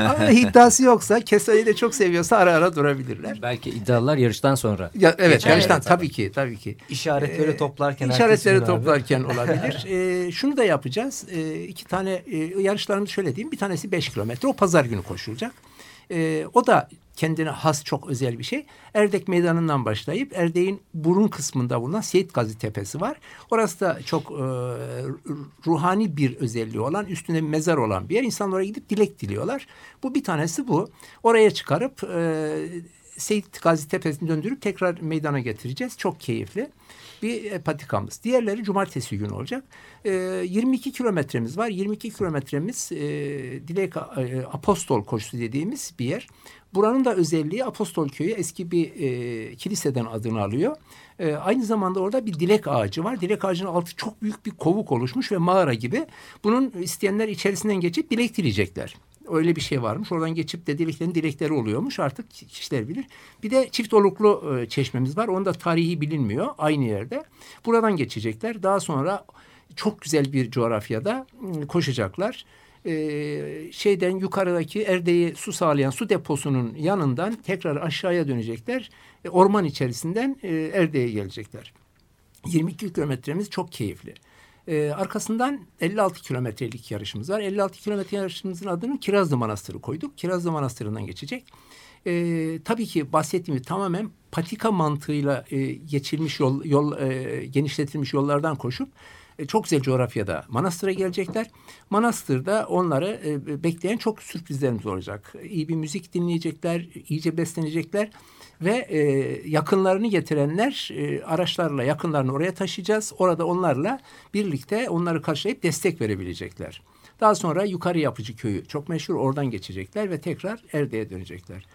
ama iddiası yoksa kestaneyi de çok seviyorsa ara ara durabilirler. Belki iddialar yarıştan sonra. Ya, evet, Geçer. yarıştan Evet. tabii ki tabii ki. İşaretleri Ee, toplarken. İşaretleri abi. toplarken olabilir. Ee, şunu da yapacağız. Ee, iki tane e, yarışlarımız şöyle diyeyim. Bir tanesi 5 kilometre. O pazar günü koşulacak. Ee, o da kendine has çok özel bir şey. Erdek Meydanı'ndan başlayıp Erdek'in burun kısmında bulunan Seyit Gazi Tepesi var. Orası da çok e, ruhani bir özelliği olan, üstünde bir mezar olan bir yer. İnsanlar oraya gidip dilek diliyorlar. Bu bir tanesi bu. Oraya çıkarıp e, Seyit Gazi Tepesi'ni döndürüp tekrar meydana getireceğiz. Çok keyifli bir patikamız. Diğerleri cumartesi günü olacak. E, 22 kilometremiz var. 22 kilometremiz e, Dilek e, Apostol koşusu dediğimiz bir yer. Buranın da özelliği Apostol Köyü eski bir e, kiliseden adını alıyor. E, aynı zamanda orada bir dilek ağacı var. Dilek ağacının altı çok büyük bir kovuk oluşmuş ve mağara gibi. Bunun isteyenler içerisinden geçip dilek dileyecekler. Öyle bir şey varmış. Oradan geçip de dileklerin dilekleri oluyormuş. Artık kişiler bilir. Bir de çift oluklu e, çeşmemiz var. Onda tarihi bilinmiyor. Aynı yerde. Buradan geçecekler. Daha sonra çok güzel bir coğrafyada m, koşacaklar. Ee, şeyden yukarıdaki Erdeği su sağlayan su deposunun yanından tekrar aşağıya dönecekler. E, orman içerisinden e, Erdeğe gelecekler. 22 kilometremiz çok keyifli. Ee, arkasından 56 kilometrelik yarışımız var. 56 kilometre yarışımızın adını Kirazlı Manastırı koyduk. Kirazlı Manastırı'ndan geçecek. Ee, tabii ki bahsettiğimiz tamamen patika mantığıyla e, geçilmiş yol, yol e, genişletilmiş yollardan koşup E, çok güzel coğrafyada Manastır'a gelecekler. Manastır'da onları e, bekleyen çok sürprizlerimiz olacak. İyi bir müzik dinleyecekler, iyice beslenecekler ve e, yakınlarını getirenler e, araçlarla yakınlarını oraya taşıyacağız. Orada onlarla birlikte onları karşılayıp destek verebilecekler. Daha sonra yukarı yapıcı köyü çok meşhur oradan geçecekler ve tekrar Erde'ye dönecekler.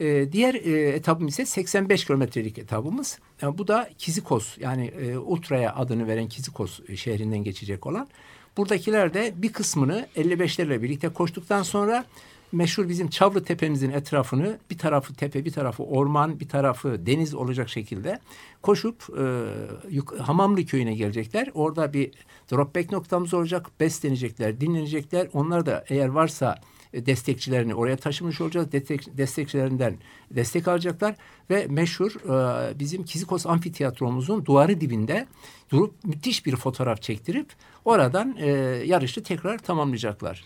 Ee, diğer e, etapımız ise 85 kilometrelik etabımız. Yani bu da Kizikos yani e, Ultra'ya adını veren Kizikos şehrinden geçecek olan. Buradakiler de bir kısmını 55'lerle birlikte koştuktan sonra meşhur bizim Çavlı Tepemizin etrafını bir tarafı tepe bir tarafı orman bir tarafı deniz olacak şekilde koşup e, Hamamlı köyüne gelecekler. Orada bir drop back noktamız olacak. Beslenecekler, dinlenecekler. Onlar da eğer varsa e, destekçilerini oraya taşımış olacağız. Destek, destekçilerinden destek alacaklar ve meşhur e, bizim Kizikos Amfiteyatromuzun duvarı dibinde durup müthiş bir fotoğraf çektirip oradan e, yarışı tekrar tamamlayacaklar.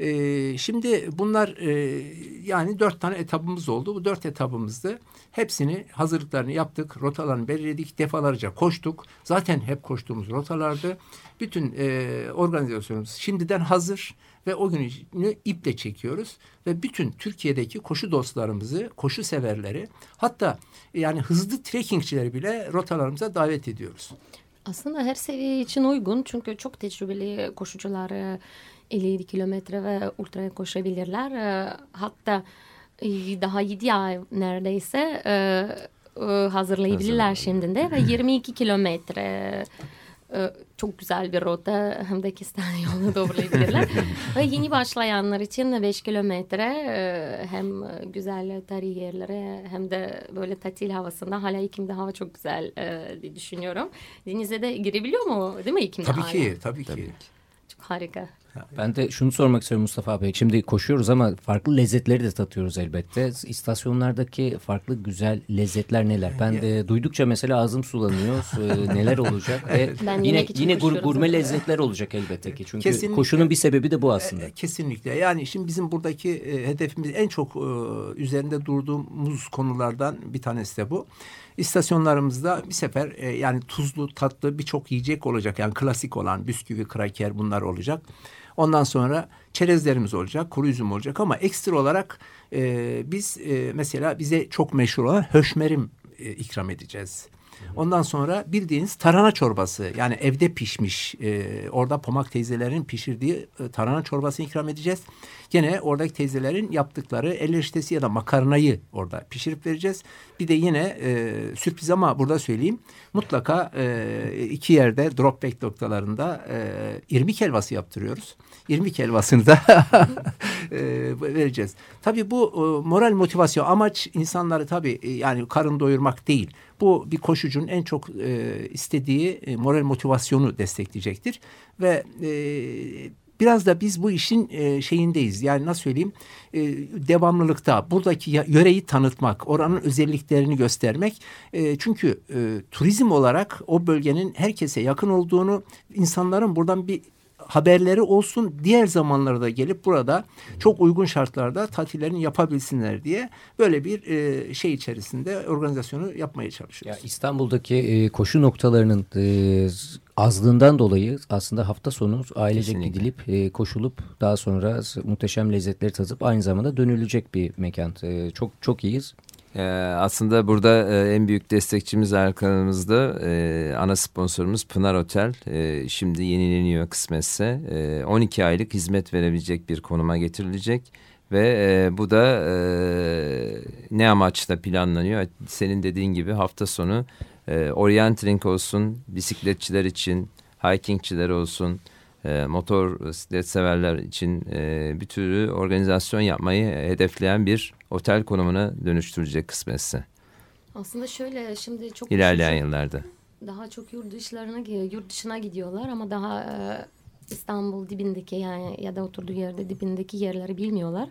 E, şimdi bunlar e, yani dört tane etabımız oldu. Bu dört etabımızda hepsini hazırlıklarını yaptık. Rotalarını belirledik. Defalarca koştuk. Zaten hep koştuğumuz rotalardı. Bütün e, organizasyonumuz şimdiden hazır ve o günü iple çekiyoruz ve bütün Türkiye'deki koşu dostlarımızı, koşu severleri hatta yani hızlı trekkingçileri bile rotalarımıza davet ediyoruz. Aslında her seviye için uygun çünkü çok tecrübeli koşucular e, 57 kilometre ve ultraya koşabilirler. E, Hatta e, daha 7 ay neredeyse e, e, hazırlayabilirler şimdiden ve 22 kilometre e, çok güzel bir rota hem de kestane yolunu doğrulayabilirler. ve yeni başlayanlar için 5 kilometre e, hem güzel tarihi yerlere hem de böyle tatil havasında hala Ekim'de hava çok güzel e, diye düşünüyorum. Denize de girebiliyor mu değil mi Ekim'de Tabii hala? ki, tabii ki. Çok harika. Ben de şunu sormak istiyorum Mustafa Bey. Şimdi koşuyoruz ama farklı lezzetleri de tatıyoruz elbette. İstasyonlardaki farklı güzel lezzetler neler? Ben de duydukça mesela ağzım sulanıyor. Ee, neler olacak? Ve Ben yine yemek için yine gur- gurme lezzetler olacak elbette ki. Çünkü Kesinlikle. koşunun bir sebebi de bu aslında. E, Kesinlikle. Yani şimdi bizim buradaki e, hedefimiz en çok e, üzerinde durduğumuz konulardan bir tanesi de bu. İstasyonlarımızda bir sefer e, yani tuzlu, tatlı birçok yiyecek olacak. Yani klasik olan bisküvi, kraker bunlar olacak. Ondan sonra çerezlerimiz olacak, kuru üzüm olacak ama ekstra olarak e, biz e, mesela bize çok meşhur olan höşmerim e, ikram edeceğiz. Ondan sonra bildiğiniz tarhana çorbası yani evde pişmiş e, orada Pomak teyzelerin pişirdiği e, tarhana çorbasını ikram edeceğiz. Gene oradaki teyzelerin yaptıkları el eriştesi ya da makarnayı orada pişirip vereceğiz. Bir de yine e, sürpriz ama burada söyleyeyim mutlaka e, iki yerde drop back noktalarında e, irmik helvası yaptırıyoruz. İrmik helvasını da e, vereceğiz. Tabii bu e, moral motivasyon amaç insanları tabii e, yani karın doyurmak değil. Bu bir koşucunun en çok e, istediği e, moral motivasyonu destekleyecektir. Ve e, biraz da biz bu işin e, şeyindeyiz. Yani nasıl söyleyeyim e, devamlılıkta buradaki yöreyi tanıtmak, oranın özelliklerini göstermek. E, çünkü e, turizm olarak o bölgenin herkese yakın olduğunu, insanların buradan bir haberleri olsun diğer zamanlarda gelip burada çok uygun şartlarda tatillerini yapabilsinler diye böyle bir e, şey içerisinde organizasyonu yapmaya Ya çalışıyoruz. İstanbul'daki e, koşu noktalarının e, azlığından dolayı aslında hafta sonu ailecek Kesinlikle. gidilip e, koşulup daha sonra muhteşem lezzetleri tadıp aynı zamanda dönülecek bir mekan. E, çok çok iyiyiz. Ee, aslında burada e, en büyük destekçimiz arkamızda e, ana sponsorumuz Pınar Otel. E, şimdi yenileniyor kısmetse. E, 12 aylık hizmet verebilecek bir konuma getirilecek. Ve bu da ne amaçla planlanıyor? Senin dediğin gibi hafta sonu e, orienteering olsun, bisikletçiler için, hikingçiler olsun, e, motor bisiklet severler için e, bir türlü organizasyon yapmayı hedefleyen bir otel konumuna dönüştürecek kısmetse Aslında şöyle şimdi çok ilerleyen koşucu- yıllarda. daha çok yurt dışlarına yurt dışına gidiyorlar ama daha e, İstanbul dibindeki yani ya da oturduğu yerde dibindeki yerleri bilmiyorlar.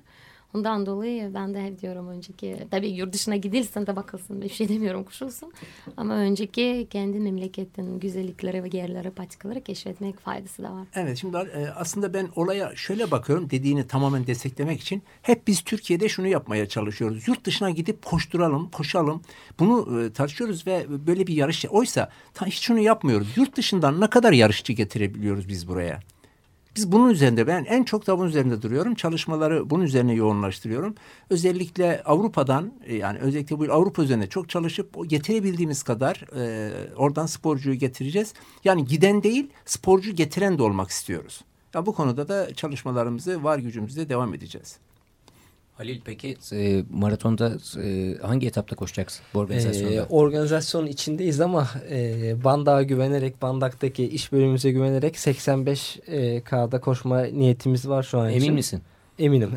Ondan dolayı ben de hep diyorum önceki tabii yurt dışına gidilsin de bakılsın bir şey demiyorum koşulsun. Ama önceki kendi memleketin güzellikleri ve yerleri patikaları keşfetmek faydası da var. Evet şimdi e, aslında ben olaya şöyle bakıyorum dediğini tamamen desteklemek için hep biz Türkiye'de şunu yapmaya çalışıyoruz. Yurt dışına gidip koşturalım, koşalım. Bunu e, tartışıyoruz ve böyle bir yarış. Oysa hiç şunu yapmıyoruz. Yurt dışından ne kadar yarışçı getirebiliyoruz biz buraya? Biz bunun üzerinde ben en çok da bunun üzerinde duruyorum. Çalışmaları bunun üzerine yoğunlaştırıyorum. Özellikle Avrupa'dan e, yani özellikle bu Avrupa üzerine çok çalışıp getirebildiğimiz kadar e, oradan sporcuyu getireceğiz. Yani giden değil sporcu getiren de olmak istiyoruz. Ya bu konuda da çalışmalarımızı var gücümüzle devam edeceğiz. Halil peki e, maratonda e, hangi etapta koşacaksın bu organizasyonda? Ee, organizasyonun içindeyiz ama e, Bandak'a güvenerek, Bandak'taki iş bölümümüze güvenerek 85 e, koşma niyetimiz var şu an Emin için. misin? Eminim.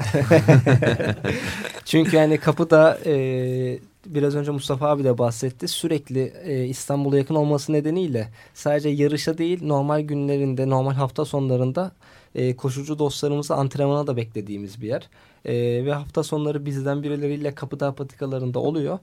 Çünkü yani kapıda e, biraz önce Mustafa abi de bahsetti. Sürekli e, İstanbul'a yakın olması nedeniyle sadece yarışa değil normal günlerinde, normal hafta sonlarında e, koşucu dostlarımızı antrenmana da beklediğimiz bir yer. E, ve hafta sonları bizden birileriyle kapıda patikalarında oluyor.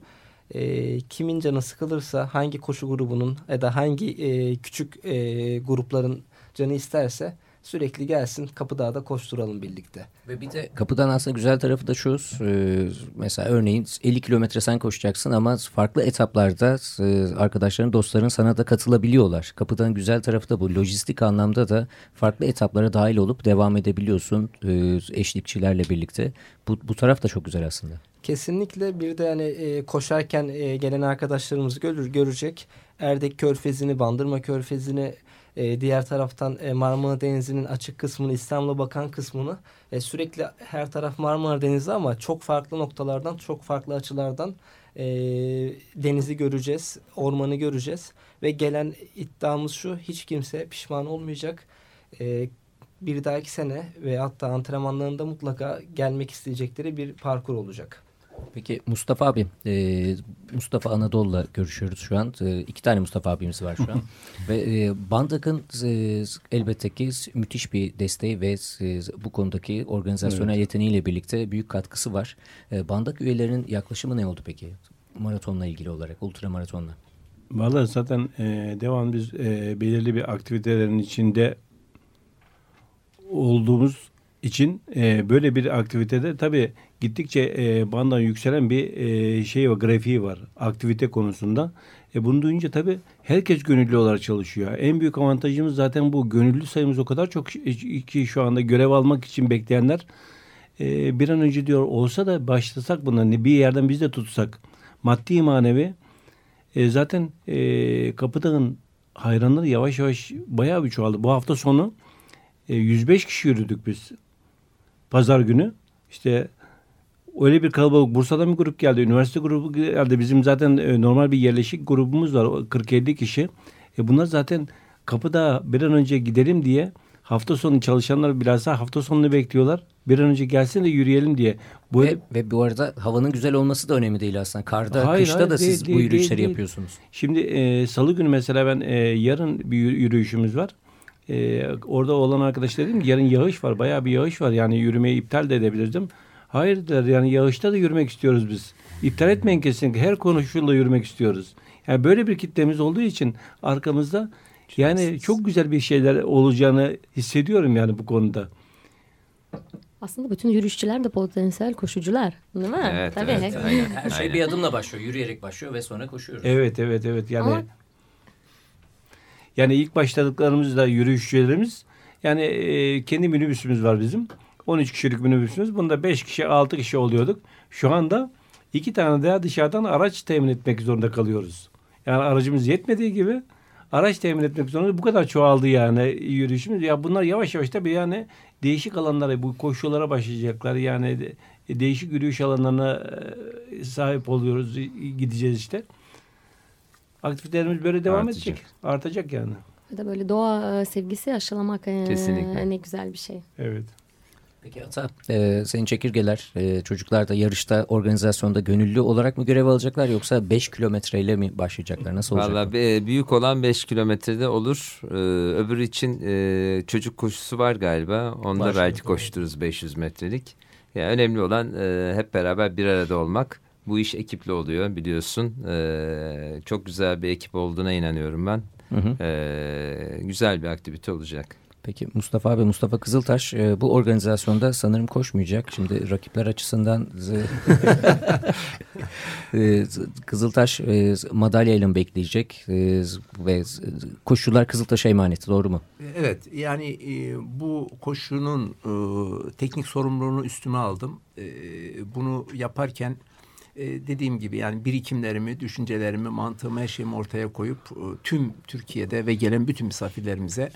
E, kimin canı sıkılırsa hangi koşu grubunun ya da hangi e, küçük e, grupların canı isterse sürekli gelsin Kapıdağ'da koşturalım birlikte. Ve bir de kapıdan aslında güzel tarafı da şu. e, mesela örneğin 50 kilometre sen koşacaksın ama farklı etaplarda e, arkadaşların, dostların sana da katılabiliyorlar. Kapıdan güzel tarafı da bu. Lojistik anlamda da farklı etaplara dahil olup devam edebiliyorsun e, eşlikçilerle birlikte. Bu, bu taraf da çok güzel aslında. Kesinlikle bir de yani e, koşarken e, gelen arkadaşlarımız görür, görecek. Erdek Körfezi'ni, Bandırma Körfezi'ni, e, diğer taraftan e, Marmara Denizi'nin açık kısmını, İstanbul'a bakan kısmını e, sürekli her taraf Marmara Denizi ama çok farklı noktalardan, çok farklı açılardan e, denizi göreceğiz, ormanı göreceğiz ve gelen iddiamız şu, hiç kimse pişman olmayacak. E, bir dahaki sene ve hatta antrenmanlarında mutlaka gelmek isteyecekleri bir parkur olacak. Peki Mustafa abi, e, Mustafa Anadolu'la görüşüyoruz şu an. E, iki tane Mustafa abimiz var şu an. ve e, Bandak'ın e, elbette ki müthiş bir desteği ve e, bu konudaki organizasyonel yeteneğiyle birlikte büyük katkısı var. E, Bandak üyelerinin yaklaşımı ne oldu peki? Maratonla ilgili olarak, ultramaratonla. Vallahi zaten e, devam biz e, belirli bir aktivitelerin içinde olduğumuz için e, böyle bir aktivitede tabii gittikçe e, bandan yükselen bir e, şey var, grafiği var aktivite konusunda. E, bunu duyunca tabii herkes gönüllü olarak çalışıyor. En büyük avantajımız zaten bu. Gönüllü sayımız o kadar çok ki şu anda görev almak için bekleyenler e, bir an önce diyor olsa da başlasak bundan bir yerden biz de tutsak maddi manevi e, zaten e, Kapıdağ'ın hayranları yavaş yavaş bayağı bir çoğaldı. Bu hafta sonu e, 105 kişi yürüdük biz. Pazar günü. İşte öyle bir kalabalık. Bursa'dan bir grup geldi. Üniversite grubu geldi. Bizim zaten e, normal bir yerleşik grubumuz var. 40-50 kişi. E, bunlar zaten kapıda bir an önce gidelim diye hafta sonu çalışanlar bilhassa hafta sonunu bekliyorlar. Bir an önce gelsin de yürüyelim diye. Bu Ve, ve bu arada havanın güzel olması da önemli değil aslında. Karda, Hayır, kışta hayır, da değil, siz değil, bu yürüyüşleri değil, yapıyorsunuz. Şimdi e, salı günü mesela ben e, yarın bir yürü- yürüyüşümüz var. E, orada olan arkadaş dedim ki yarın yağış var. Bayağı bir yağış var. Yani yürümeyi iptal de edebilirdim. Hayır dediler yani yağışta da yürümek istiyoruz biz. İptal etmeyin kesinlikle. Her koşulda yürümek istiyoruz. Yani böyle bir kitlemiz olduğu için arkamızda yani çok güzel bir şeyler olacağını hissediyorum yani bu konuda. Aslında bütün yürüyüşçüler de potansiyel koşucular. Değil mi? Evet, Tabii. evet, aynen. Her şey Aynen. bir adımla başlıyor. Yürüyerek başlıyor ve sonra koşuyoruz. Evet evet evet yani Ama- yani ilk başladıklarımızda yürüyüşçülerimiz yani e, kendi minibüsümüz var bizim. 13 kişilik minibüsümüz. Bunda 5 kişi 6 kişi oluyorduk. Şu anda iki tane daha dışarıdan araç temin etmek zorunda kalıyoruz. Yani aracımız yetmediği gibi araç temin etmek zorunda. Bu kadar çoğaldı yani yürüyüşümüz. Ya bunlar yavaş yavaş tabii yani değişik alanlara bu koşulara başlayacaklar. Yani de- değişik yürüyüş alanlarına e, sahip oluyoruz. Gideceğiz işte. Aktivitelerimiz böyle devam Artacak. edecek. Artacak yani. Bir de böyle doğa e, sevgisi aşılamak e, Kesinlikle. ne güzel bir şey. Evet. Peki Ata, e, senin çekirgeler e, çocuklar da yarışta organizasyonda gönüllü olarak mı görev alacaklar yoksa 5 kilometreyle mi başlayacaklar? Nasıl olacak? Valla be- büyük olan 5 kilometrede olur. Ee, öbürü için e, çocuk koşusu var galiba. Onda Var, belki koştururuz 500 metrelik. Yani önemli olan e, hep beraber bir arada olmak. Bu iş ekipli oluyor biliyorsun. E, çok güzel bir ekip olduğuna inanıyorum ben. Hı hı. E, güzel bir aktivite olacak. Peki Mustafa abi Mustafa Kızıltaş e, bu organizasyonda sanırım koşmayacak. Şimdi rakipler açısından e, Kızıltaş e, madalyayla bekleyecek e, ve koşular Kızıltaş'a emanet doğru mu? Evet yani e, bu koşunun e, teknik sorumluluğunu üstüme aldım. E, bunu yaparken e, dediğim gibi yani birikimlerimi, düşüncelerimi, mantığımı, her şeyimi ortaya koyup e, tüm Türkiye'de ve gelen bütün misafirlerimize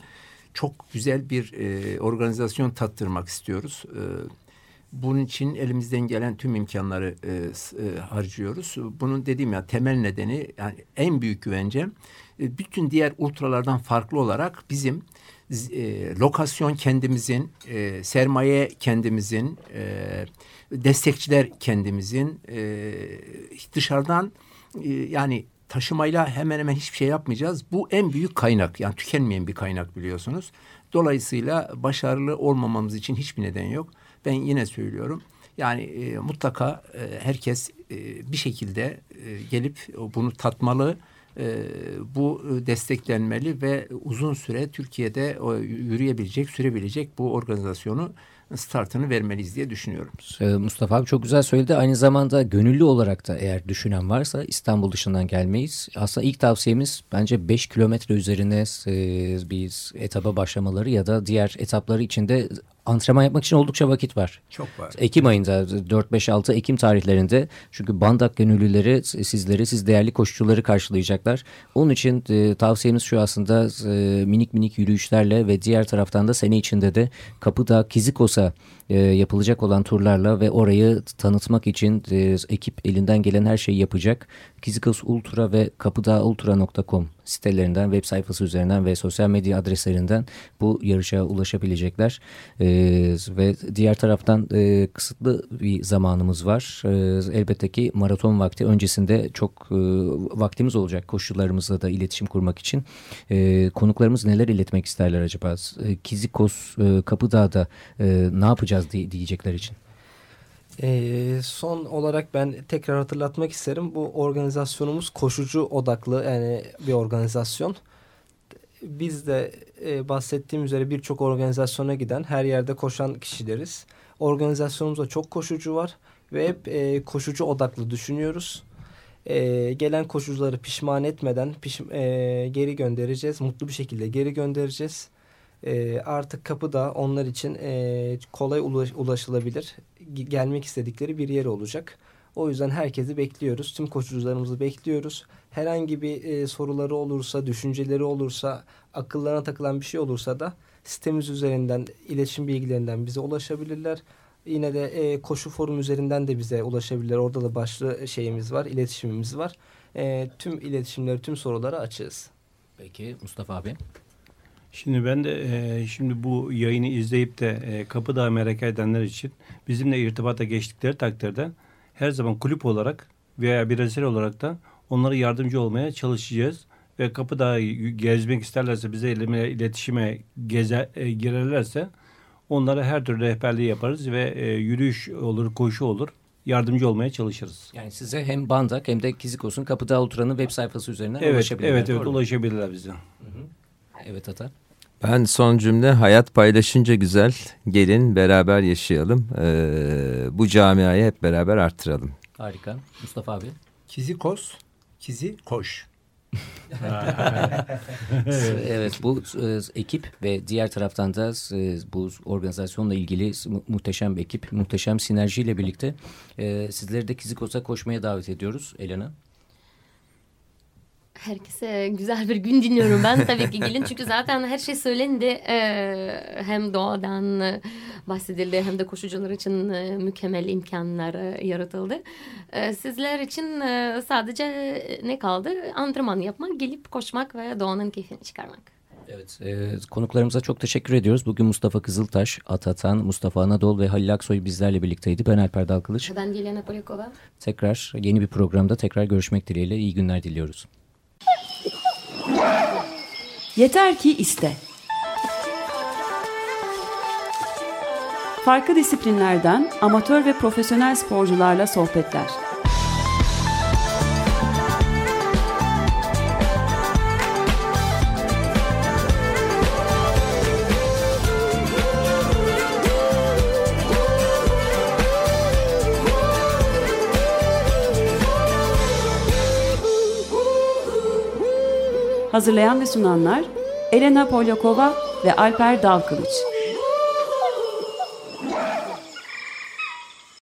çok güzel bir e, organizasyon tattırmak istiyoruz. E, bunun için elimizden gelen tüm imkanları e, e, harcıyoruz. Bunun dediğim ya temel nedeni yani en büyük güvencem e, bütün diğer ultralardan farklı olarak bizim e, lokasyon kendimizin, e, sermaye kendimizin, e, destekçiler kendimizin, e, dışarıdan e, yani taşımayla hemen hemen hiçbir şey yapmayacağız. Bu en büyük kaynak yani tükenmeyen bir kaynak biliyorsunuz. Dolayısıyla başarılı olmamamız için hiçbir neden yok. Ben yine söylüyorum. Yani e, mutlaka e, herkes e, bir şekilde e, gelip bunu tatmalı, bu e, desteklenmeli ve uzun süre Türkiye'de o, yürüyebilecek, sürebilecek bu organizasyonu startını vermeliyiz diye düşünüyorum. E, Mustafa abi çok güzel söyledi. Aynı zamanda gönüllü olarak da eğer düşünen varsa İstanbul dışından gelmeyiz. Aslında ilk tavsiyemiz bence 5 kilometre üzerine e, bir etaba başlamaları ya da diğer etapları içinde antrenman yapmak için oldukça vakit var. Çok var. Ekim ayında 4-5-6 Ekim tarihlerinde çünkü Bandak gönüllüleri sizleri siz değerli koşucuları karşılayacaklar. Onun için e, tavsiyemiz şu aslında e, minik minik yürüyüşlerle ve diğer taraftan da sene içinde de Kapıdağ Kizikos'a e, yapılacak olan turlarla ve orayı tanıtmak için e, ekip elinden gelen her şeyi yapacak. Kizikos Ultra ve kapıdağultra.com sitelerinden, web sayfası üzerinden ve sosyal medya adreslerinden bu yarışa ulaşabilecekler. E, ve diğer taraftan e, kısıtlı bir zamanımız var. E, elbette ki maraton vakti öncesinde çok e, vaktimiz olacak koşullarımızla da iletişim kurmak için. E, konuklarımız neler iletmek isterler acaba? E, Kizikos e, Kapıdağ'da e, ne yapacağız diye, diyecekler için. Ee, son olarak ben tekrar hatırlatmak isterim. Bu organizasyonumuz koşucu odaklı yani bir organizasyon. Biz de e, bahsettiğim üzere birçok organizasyona giden her yerde koşan kişileriz. Organizasyonumuzda çok koşucu var ve hep e, koşucu odaklı düşünüyoruz. E, gelen koşucuları pişman etmeden piş, e, geri göndereceğiz. Mutlu bir şekilde geri göndereceğiz. E, artık kapıda onlar için e, kolay ulaş, ulaşılabilir ge- gelmek istedikleri bir yer olacak. O yüzden herkesi bekliyoruz. Tüm koşucularımızı bekliyoruz. Herhangi bir e, soruları olursa, düşünceleri olursa, akıllarına takılan bir şey olursa da sitemiz üzerinden, iletişim bilgilerinden bize ulaşabilirler. Yine de e, koşu forum üzerinden de bize ulaşabilirler. Orada da başlı şeyimiz var, iletişimimiz var. E, tüm iletişimleri, tüm soruları açığız. Peki Mustafa abi. Şimdi ben de e, şimdi bu yayını izleyip de e, Kapıdağ merak edenler için bizimle irtibata geçtikleri takdirde her zaman kulüp olarak veya bireysel olarak da onlara yardımcı olmaya çalışacağız. Ve Kapıdağ'ı gezmek isterlerse bize iletişime geze, e, girerlerse onlara her türlü rehberliği yaparız ve e, yürüyüş olur, koşu olur. Yardımcı olmaya çalışırız. Yani size hem Bandak hem de Kizikos'un Kapıdağ Ultra'nın web sayfası üzerinden Evet, ulaşabilirler. evet, evet ulaşabilirler bize. Evet Ata. Ben son cümle hayat paylaşınca güzel. Gelin beraber yaşayalım. Ee, bu camiayı hep beraber arttıralım. Harika. Mustafa abi. Kizikos, kizi koş. evet bu e, ekip ve diğer taraftan da e, bu organizasyonla ilgili mu- muhteşem bir ekip, muhteşem sinerjiyle birlikte e, sizleri de Kizikos'a koşmaya davet ediyoruz Elena. Herkese güzel bir gün dinliyorum ben. Tabii ki gelin çünkü zaten her şey söylendi. Ee, hem doğadan e, bahsedildi hem de koşucular için e, mükemmel imkanlar e, yaratıldı. Ee, sizler için e, sadece e, ne kaldı? Antrenman yapmak, gelip koşmak ve doğanın keyfini çıkarmak. Evet. e, konuklarımıza çok teşekkür ediyoruz. Bugün Mustafa Kızıltaş, Atatan, Mustafa Anadol ve Halil Aksoy bizlerle birlikteydi. Ben Alper Dalkılıç. Ben Dilyana Polyakova. Tekrar yeni bir programda tekrar görüşmek dileğiyle iyi günler diliyoruz. Yeter ki iste. Farklı disiplinlerden amatör ve profesyonel sporcularla sohbetler. Hazırlayan ve sunanlar Elena Polyakova ve Alper Dalkılıç.